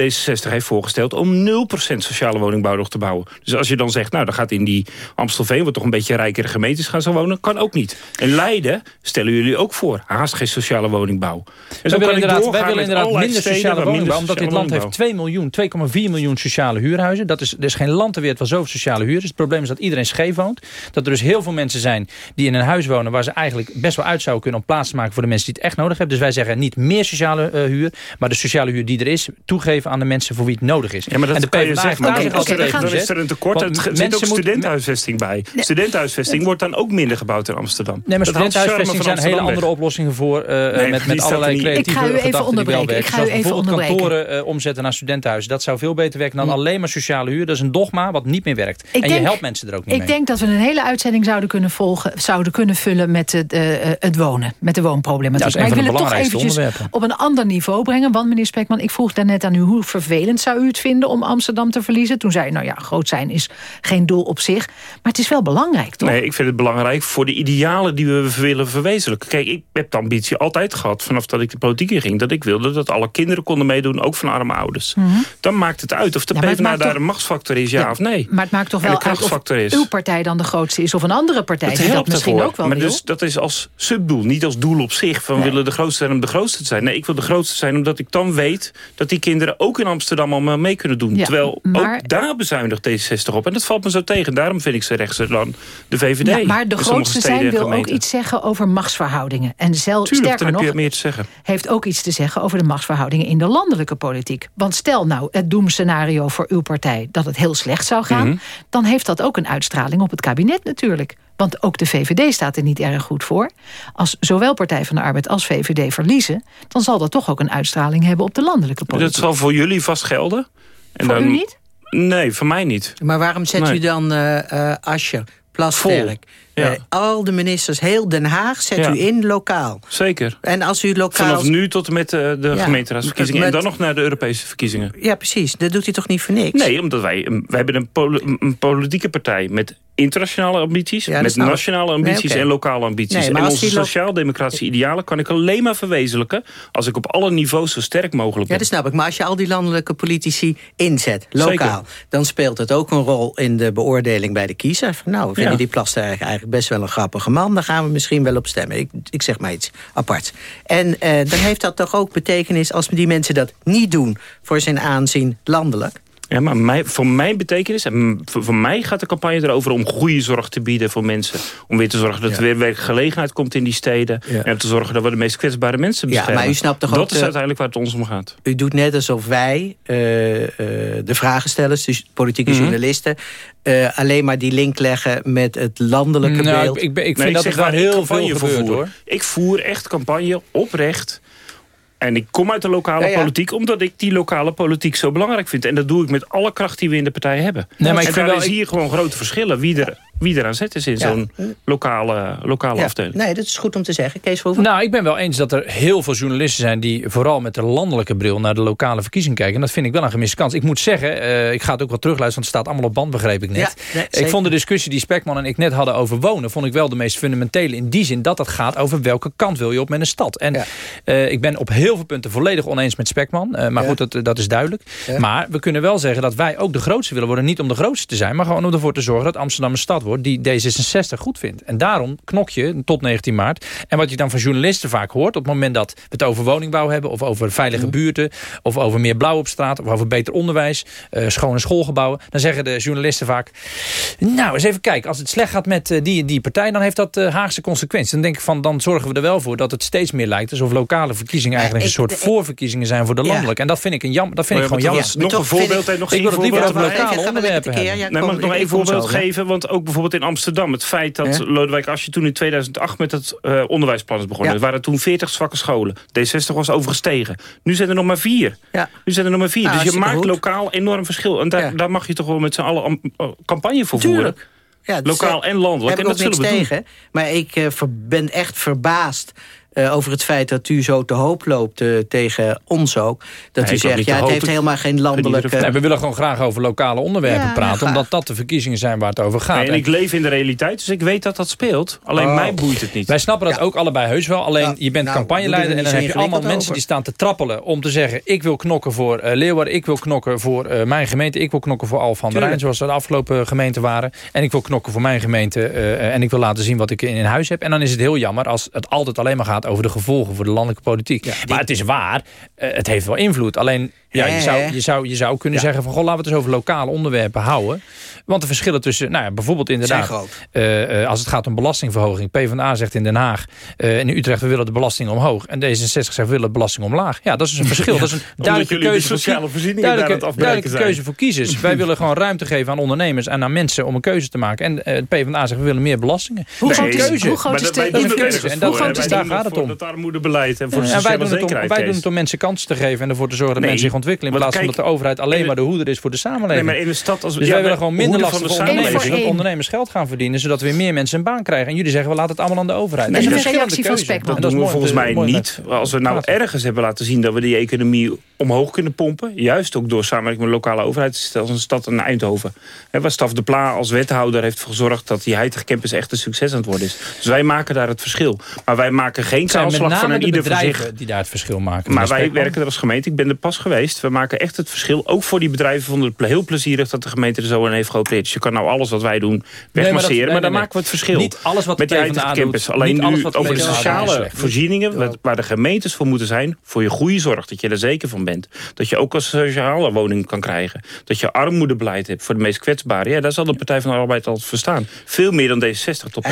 D66 heeft voorgesteld om 0% sociale woningbouw nog te bouwen. Dus als je dan zegt, nou, dan gaat in die Amstelveen... wat toch een beetje rijkere gemeentes gaan zo wonen, kan ook niet. En Leiden stellen jullie ook voor. Haast geen sociale woningbouw. En wij zo willen inderdaad, wij willen inderdaad minder sociale woningbouw. Omdat dit land heeft 2 miljoen, 2,4 miljoen sociale huurhuizen. Dat is, er is geen land ter wereld waar zoveel sociale huur is. Het probleem is dat iedereen scheef woont. Dat er dus heel veel mensen zijn die in een huis wonen... waar ze eigenlijk best wel uit zouden kunnen om plaats te maken... voor de mensen die het echt nodig hebben. Dus wij zeggen niet meer sociale eh, huur... maar de sociale huur die er is, toegeven aan de mensen voor wie het nodig is. Ja, maar dat en de kan je zeggen. Maar altijd er, dan is er een tekort. Want Er zit ook studentenhuisvesting bij. Studentenhuisvesting wordt dan ook minder gebouwd in Amsterdam. Nee, maar studentenhuisvesting zijn hele andere oplossingen voor... eh, Nee, met, die met staat er allerlei creatieve Ik ga u even gedachten die wel onderbreken. werken. Ik ga u Zoals even bijvoorbeeld kantoren eh, omzetten naar studentenhuizen. Dat zou veel beter werken dan alleen maar sociale huur. Dat is een dogma wat niet meer werkt. en je helpt mensen er ook niet Ik mee. denk dat we een hele uitzending zouden kunnen volgen, zouden kunnen vullen met het, eh, het wonen, met de woonproblematiek. Ja, dat is een maar ik van wil de het toch belangrijkste eventjes onderwerpen. op een ander niveau brengen. Want meneer Spekman, ik vroeg daarnet aan u, hoe vervelend zou u het vinden om Amsterdam te verliezen? Toen zei je, nou ja, groot zijn is geen doel op zich. Maar het is wel belangrijk, toch? Nee, ik vind het belangrijk voor de idealen die we willen verwezenlijken. Kijk, ik heb de ambitie altijd gehad, vanaf dat ik de politiek in ging... dat ik wilde dat alle kinderen konden meedoen, ook van arme ouders. Mhm. Dan maakt het uit of de Ja, PvdA daar toch- een machtsfactor is, ja, of nee. Maar het maakt toch wel uit of is. uw partij dan de grootste is... of een andere partij Het die dat misschien ervoor. ook wel maar wil. dus, dat is als subdoel, niet als doel op zich. Van Nee. willen de grootste zijn om de grootste te zijn. Nee, ik wil de grootste zijn omdat ik dan weet... dat die kinderen ook in Amsterdam allemaal mee kunnen doen. Ja, Terwijl maar- ook daar bezuinigt D66 op. En dat valt me zo tegen. Daarom vind ik ze rechtser dan de VVD. Ja, maar de grootste zijn wil ook iets zeggen over machtsverhoudingen. En zelf, Tuurlijk, sterker nog, meer te zeggen. heeft ook iets te zeggen over de machtsverhoudingen in de landelijke politiek. Want stel nou het doemscenario voor uw partij dat het heel slecht zou gaan... Mhm. dan heeft dat ook een uitstraling op het kabinet natuurlijk. Want ook de VVD staat er niet erg goed voor. Als zowel Partij van de Arbeid als VVD verliezen... dan zal dat toch ook een uitstraling hebben op de landelijke politiek. Dat zal voor jullie vast gelden. En Voor dan, u niet? Nee, voor mij niet. Maar waarom zet Nee. u dan eh eh Ascher, Plasterk... Ja. eh, al de ministers, heel Den Haag, zet Ja. u in lokaal. Zeker. En als u lokaal... Vanaf nu tot en met eh, de Ja. gemeenteraadsverkiezingen. Met- En dan nog naar de Europese verkiezingen. Ja, precies. Dat doet hij toch niet voor niks? Nee, omdat wij, wij hebben een, poli- een politieke partij met internationale ambities, Ja, met ik. nationale ambities Nee, en lokale ambities. Nee, en onze sociaal-democratische idealen kan ik alleen maar verwezenlijken als ik op alle niveaus zo sterk mogelijk Ja, ben. dat snap ik. Maar als je al die landelijke politici inzet, lokaal... Zeker. dan speelt het ook een rol in de beoordeling bij de kiezer. Van, nou, we vinden Ja. die Plasterk eigenlijk best wel een grappige man. Daar gaan we misschien wel op stemmen. Ik, ik zeg maar iets apart. En eh, dan heeft dat toch ook betekenis als die mensen dat niet doen... voor zijn aanzien landelijk? Ja, maar mij, voor mijn betekenis, en voor, voor mij gaat de campagne erover om goede zorg te bieden voor mensen. Om weer te zorgen dat er weer werkgelegenheid komt in die steden. En om te zorgen dat we de meest kwetsbare mensen Ja, beschermen. maar u snapt toch dat ook is de- uiteindelijk waar het ons om gaat. U doet net alsof wij, eh, eh, de vragenstellers, dus politieke Mhm. journalisten... eh, alleen maar die link leggen met het landelijke Nou, beeld. ik- ik ik Nee, vind dat zeg er waar heel veel gebeurt, voer. hoor. Ik voer echt campagne oprecht. En ik kom uit de lokale Ja, ja. politiek... omdat ik die lokale politiek zo belangrijk vind. En dat doe ik met alle kracht die we in de partij hebben. Nee, maar ik en daar wel- je gewoon grote verschillen. Wie er, wie er aan zet is in Ja. zo'n lokale, lokale Ja, afdeling. Nee, dat is goed om te zeggen. Kees Verhoeven? Nou, ik ben wel eens dat er heel veel journalisten zijn... die vooral met de landelijke bril naar de lokale verkiezing kijken. En dat vind ik wel een gemiste kans. Ik moet zeggen, eh, ik ga het ook wel terugluisteren... want het staat allemaal op band, begreep ik net. Ja, nee, ik vond de discussie die Spekman en ik net hadden over wonen... vond ik wel de meest fundamentele in die zin... dat het gaat over welke kant wil je op met een stad. En eh, ik ben op heel veel punten volledig oneens met Spekman. Eh, maar Ja. goed, dat, dat is duidelijk. Ja. Maar we kunnen wel zeggen dat wij ook de grootste willen worden. Niet om de grootste te zijn, maar gewoon om ervoor te zorgen... dat Amsterdam een stad wordt die D66 goed vindt. En daarom knok je tot 19 maart. En wat je dan van journalisten vaak hoort... op het moment dat we het over woningbouw hebben... of over veilige buurten, of over meer blauw op straat... of over beter onderwijs, eh, schone schoolgebouwen... dan zeggen de journalisten vaak... nou, eens even kijken, als het slecht gaat met eh, die en die partij... dan heeft dat eh, Haagse consequenties. Dan denk ik van, dan zorgen we er wel voor dat het steeds meer lijkt... alsof lokale verkiezingen eigenlijk een soort voorverkiezingen zijn voor de Ja. landelijke. En dat vind ik, een jam, dat vind ik Maar gewoon ja, jammer. nog een voorbeeld en nog Ik wil één het liever voorbeeld. over lokale onderwerpen hebben. Nee, mag ik nog één voorbeeld geven? Want ook bijvoorbeeld in Amsterdam. Het feit dat Ja. Lodewijk Asscher toen in 2008 met het eh, onderwijsplan is begonnen. Ja. Er waren toen 40 zwakke scholen. D60 was overgestegen. Nu zijn er nog maar vier. Ja. Nu zijn er nog maar vier. Nou, dus je maakt goed. lokaal enorm verschil. En daar, Ja. daar mag je toch wel met z'n allen eh, campagne voor voeren. Ja, dus, Lokaal eh, en landelijk. Heb En ik dat zullen niks we doen. tegen. Maar ik eh, ben echt verbaasd eh, over het feit dat u zo te hoop loopt eh, tegen ons ook. Dat Nee, u zegt, ja, het heeft helemaal geen landelijke... Nee, we willen gewoon graag over lokale onderwerpen Ja, praten. omdat dat de verkiezingen zijn waar het over gaat. Nee, en ik leef in de realiteit, dus ik weet dat dat speelt. Alleen Oh. mij boeit het niet. wij snappen dat ook allebei heus wel. Alleen Ja, je bent nou, campagneleider er en dan heb je allemaal mensen over. die staan te trappelen... om te zeggen, ik wil knokken voor eh Leeuwarden. Ik wil knokken voor eh, mijn gemeente. Ik wil knokken voor Al van der Rijn, zoals de afgelopen gemeenten waren. En ik wil knokken voor mijn gemeente. eh, en ik wil laten zien wat ik in, in huis heb. En dan is het heel jammer als het altijd alleen maar gaat over de gevolgen voor de landelijke politiek. maar het is waar, eh, het heeft wel invloed. Alleen, ja, je, zou, je, zou, je zou kunnen zeggen van, goh, laten we het eens over lokale onderwerpen houden. Want de verschillen tussen, nou ja, bijvoorbeeld inderdaad... groot. eh, eh, als het gaat om belastingverhoging. PvdA zegt in Den Haag, eh, in Utrecht, we willen de belasting omhoog. En D66 zegt, we willen de belasting omlaag. Ja, dat is een verschil. Dat is een duidelijke de keuze voor duidelijke, duidelijke zijn. keuze voor kiezers. Wij willen gewoon ruimte geven aan ondernemers en aan mensen om een keuze te maken. En de PvdA zegt, we willen meer belastingen. Hoe is groot is- keuze. hoe groot Maar is dat- de is keuze. En dat dus Wij daar gaat het om. het armoedebeleid en voor de Ja, wij, sociale doen het om, zekerheid. wij doen het om mensen kansen te geven... en ervoor te zorgen dat mensen zich ontwikkelen... in want plaats van dat de overheid alleen maar de hoeder is voor de samenleving. Nee, maar in een stad als- dus wij willen gewoon minder hoeder lasten van de ondernemers... samenleving. zodat ondernemers geld gaan verdienen... zodat weer meer mensen een baan krijgen. En jullie zeggen, we laten het allemaal aan de overheid. Nee, dat is dat- een verschillende keuze. Dat En doen we volgens mij niet. Als we nou ergens hebben laten zien dat we die economie omhoog kunnen pompen... juist ook door samenwerking met de lokale overheid... als een stad in Eindhoven. Hè, waar Staf de Pla als wethouder heeft gezorgd... dat die Heitig Campus echt een succes aan het worden is. Dus wij maken daar het verschil. Maar wij maken geen kaalslag van name een de ieder voor zich. die daar het verschil maken. Maar wij werken er als gemeente. Ik ben er pas geweest. We maken echt het verschil. Ook voor die bedrijven vonden het heel plezierig... dat de gemeente er zo in heeft geopereerd. Dus je kan nou alles wat wij doen wegmasseren. maar, nee, dan nee, maken we het verschil. Niet alles wat Met de Campus. doet. Alleen nu wat de over de sociale voorzieningen... waar de gemeentes voor moeten zijn... voor je goede zorg. Dat je er zeker van bent. Dat je ook een sociale woning kan krijgen. Dat je armoedebeleid hebt voor de meest kwetsbaren. Ja, daar zal de Partij van de Arbeid al voor staan. Veel meer dan D66 tot.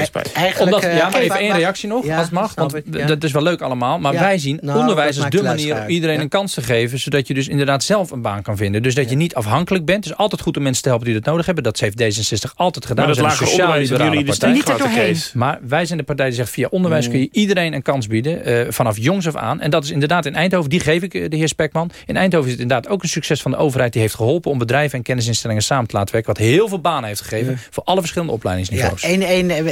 Omdat, eh, ja, maar even één reactie nog, Ja, als het mag. Want ik, ja. dat is wel leuk allemaal. Maar Ja, wij zien nou, onderwijs als de manier om iedereen een kans te geven. Zodat je dus inderdaad zelf een baan kan vinden. Dus dat je niet afhankelijk bent. Het is altijd goed om mensen te helpen die dat nodig hebben. Dat heeft D66 altijd gedaan. Maar dat de sociaal-liberale stijg partij. Kees. Maar wij zijn de partij die zegt via onderwijs kun je iedereen een kans bieden. eh, vanaf jongs af aan. En dat is inderdaad in Eindhoven. Die geef ik eh, de heer Spekman. In Eindhoven is het inderdaad ook een succes van de overheid. Die heeft geholpen om bedrijven en kennisinstellingen samen te laten werken. Wat heel veel banen heeft gegeven. Voor alle verschillende Ja, opleidingsniveaus. één, één, eh,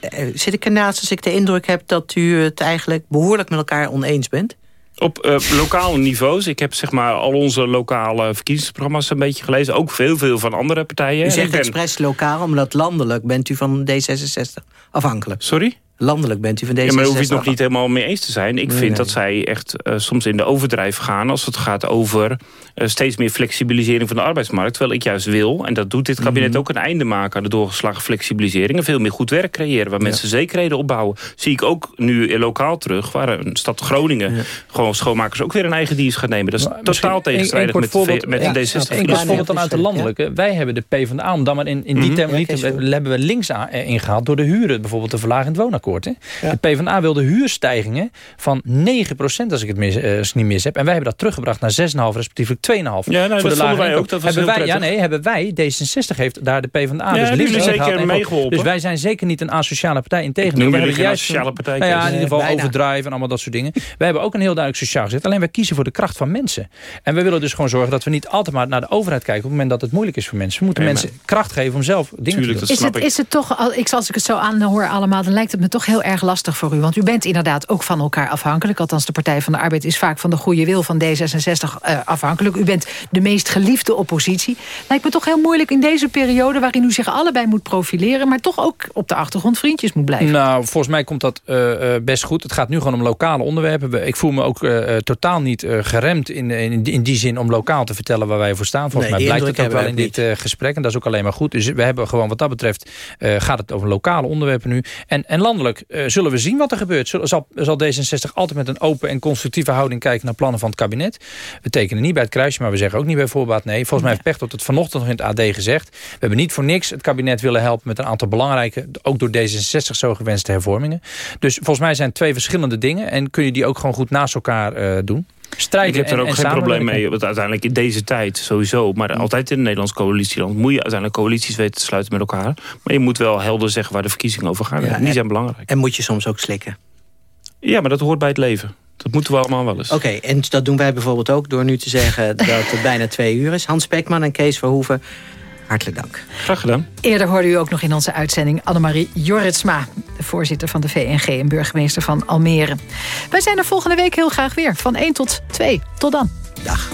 eh, zit ik ernaast als ik de indruk heb dat u het eigenlijk behoorlijk met elkaar oneens bent? Op eh, lokale niveaus. Ik heb zeg maar al onze lokale verkiezingsprogramma's een beetje gelezen. Ook veel, veel van andere partijen. U zegt ben- expres lokaal, omdat landelijk bent u van D66 afhankelijk. Sorry? Landelijk bent u van D66 Ja, maar daar hoef je het nog niet helemaal mee eens te zijn. Ik Nee, vind nee. dat zij echt eh, soms in de overdrijf gaan... als het gaat over eh, steeds meer flexibilisering van de arbeidsmarkt. Terwijl ik juist wil, en dat doet dit kabinet Mhm. ook... een einde maken aan de doorgeslagen flexibilisering... en veel meer goed werk creëren, waar mensen zekerheden opbouwen. Zie ik ook nu in lokaal terug, waar een stad Groningen... gewoon schoonmakers ook weer een eigen dienst gaat nemen. Dat is totaal tegenstrijdig met, de, met de D60. Een kort voorbeeld dan uit de landelijke. Wij hebben de PvdA, om dan maar in, in die Mhm. termen Ja, niet... Hebben we links eh, ingehaald door de huren. Bijvoorbeeld te verlagen in het woonakkoord. Hè. De PvdA wilde huurstijgingen van 9% als ik het mis, eh, als ik niet mis heb. En wij hebben dat teruggebracht naar 6,5 respectievelijk 2,5. Ja, nou, dat vonden lage wij ook. Dat was hebben wij, Ja, nee, hebben wij. D66 heeft daar de PvdA dus jullie zeker meegeholpen? Dus wij zijn zeker niet een asociale partij. Integendeel. we hebben geen juist asociale een- partij, Nou ja, in ieder geval Bijna. overdrive en allemaal dat soort dingen. We hebben ook een heel duidelijk sociaal gezet. Alleen wij kiezen voor de kracht van mensen. En we willen dus gewoon zorgen dat we niet altijd maar naar de overheid kijken... op het moment dat het moeilijk is voor mensen. We moeten Nee, mensen kracht geven om zelf dingen te doen. Is het, is het toch, al- ik, als ik het zo aanhoor allemaal... dan lijkt het me toch heel erg lastig voor u. Want u bent inderdaad ook van elkaar afhankelijk. Althans, de Partij van de Arbeid is vaak van de goede wil van D66 eh, afhankelijk. U bent de meest geliefde oppositie. Lijkt me toch heel moeilijk in deze periode... waarin u zich allebei moet profileren... maar toch ook op de achtergrond vriendjes moet blijven. Nou, volgens mij komt dat eh, eh, best goed. Het gaat nu gewoon om lokale onderwerpen. We- Ik voel me ook totaal niet eh, geremd in, in, in die zin om lokaal te vertellen waar wij voor staan. Volgens Nee, mij blijkt het ook wel in dit eh, gesprek. En dat is ook alleen maar goed. Dus we hebben gewoon wat dat betreft eh, gaat het over lokale onderwerpen nu. En, en landelijk eh, zullen we zien wat er gebeurt. Zal, zal, zal D66 altijd met een open en constructieve houding kijken naar plannen van het kabinet. We tekenen niet bij het kruisje, maar we zeggen ook niet bij voorbaat nee. Volgens mij heeft Pechtold het vanochtend nog in het AD gezegd. We hebben niet voor niks het kabinet willen helpen met een aantal belangrijke, ook door D66 zo gewenste hervormingen. Dus volgens mij zijn het twee verschillende dingen. En kun je die ook gewoon goed naast elkaar eh, doen. Strijden Ik heb er ook en geen probleem mee. Want uiteindelijk in deze tijd sowieso. Maar altijd in een Nederlands coalitieland. Moet je uiteindelijk coalities weten te sluiten met elkaar. Maar je moet wel helder zeggen waar de verkiezingen over gaan. Ja, die zijn belangrijk. En moet je soms ook slikken. Ja, maar dat hoort bij het leven. Dat moeten we allemaal wel eens. Oké, en dat doen wij bijvoorbeeld ook door nu te zeggen dat het bijna twee uur is. Hans Spekman en Kees Verhoeven, hartelijk dank. Graag gedaan. Eerder hoorde u ook nog in onze uitzending Annemarie Jorritsma... de voorzitter van de VNG en burgemeester van Almere. Wij zijn er volgende week heel graag weer, van 1 tot 2. Tot dan. Dag.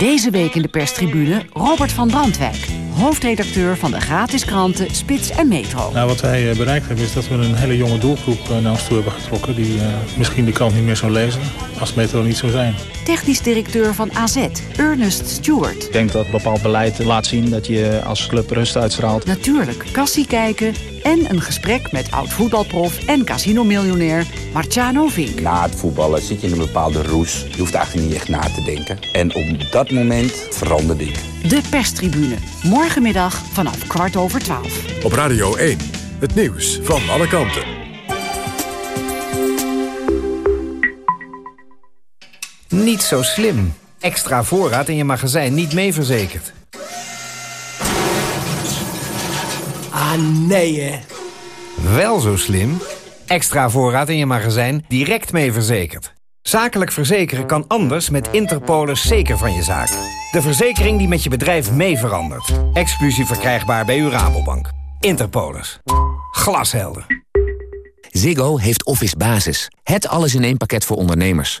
Deze week in de perstribune Robert van Brandwijk, hoofdredacteur van de gratis kranten Spits en Metro. Nou, wat wij eh, bereikt hebben is dat we een hele jonge doelgroep eh, naar ons toe hebben getrokken... die eh, misschien de krant niet meer zou lezen als Metro niet zou zijn. Technisch directeur van AZ, Ernest Stewart. Ik denk dat bepaald beleid laat zien dat je als club rust uitstraalt. Natuurlijk kassie kijken en een gesprek met oud-voetbalprof en casinomiljonair Marciano Vink. Na het voetballen zit je in een bepaalde roes. Je hoeft eigenlijk niet echt na te denken. En op dat moment veranderde ik. De perstribune. Morgenmiddag vanaf kwart over twaalf. Op Radio 1. Het nieuws van alle kanten. Niet zo slim. Extra voorraad in je magazijn niet mee verzekerd. Ah, nee hè. Wel zo slim. Extra voorraad in je magazijn direct mee verzekerd. Zakelijk verzekeren kan anders met Interpolis zeker van je zaak. De verzekering die met je bedrijf mee verandert. Exclusief verkrijgbaar bij uw Rabobank. Interpolis. Glashelder. Ziggo heeft Office Basis. Het alles in één pakket voor ondernemers.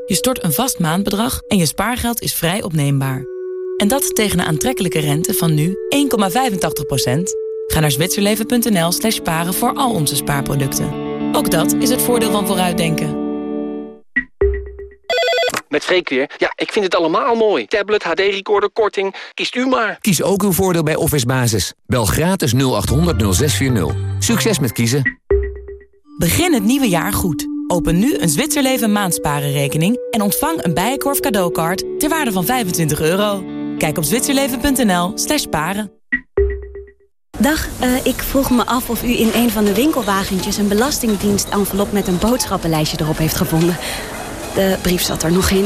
Je stort een vast maandbedrag en je spaargeld is vrij opneembaar. En dat tegen een aantrekkelijke rente van nu 1,85%. Ga naar zwitserleven.nl slash sparen voor al onze spaarproducten. Ook dat is het voordeel van vooruitdenken. Met Freek weer. Ja, ik vind het allemaal mooi. Tablet, HD-recorder, korting. Kiest u maar. Kies ook uw voordeel bij Office Basis. Bel gratis 0800 0640. Succes met kiezen. Begin het nieuwe jaar goed. Open nu een Zwitserleven maandsparenrekening en ontvang een Bijenkorf cadeaukaart ter waarde van 25 euro. Kijk op zwitserleven.nl slash paren. Dag, uh, ik vroeg me af of u in een van de winkelwagentjes... een belastingdienst-envelop met een boodschappenlijstje erop heeft gevonden. De brief zat er nog in.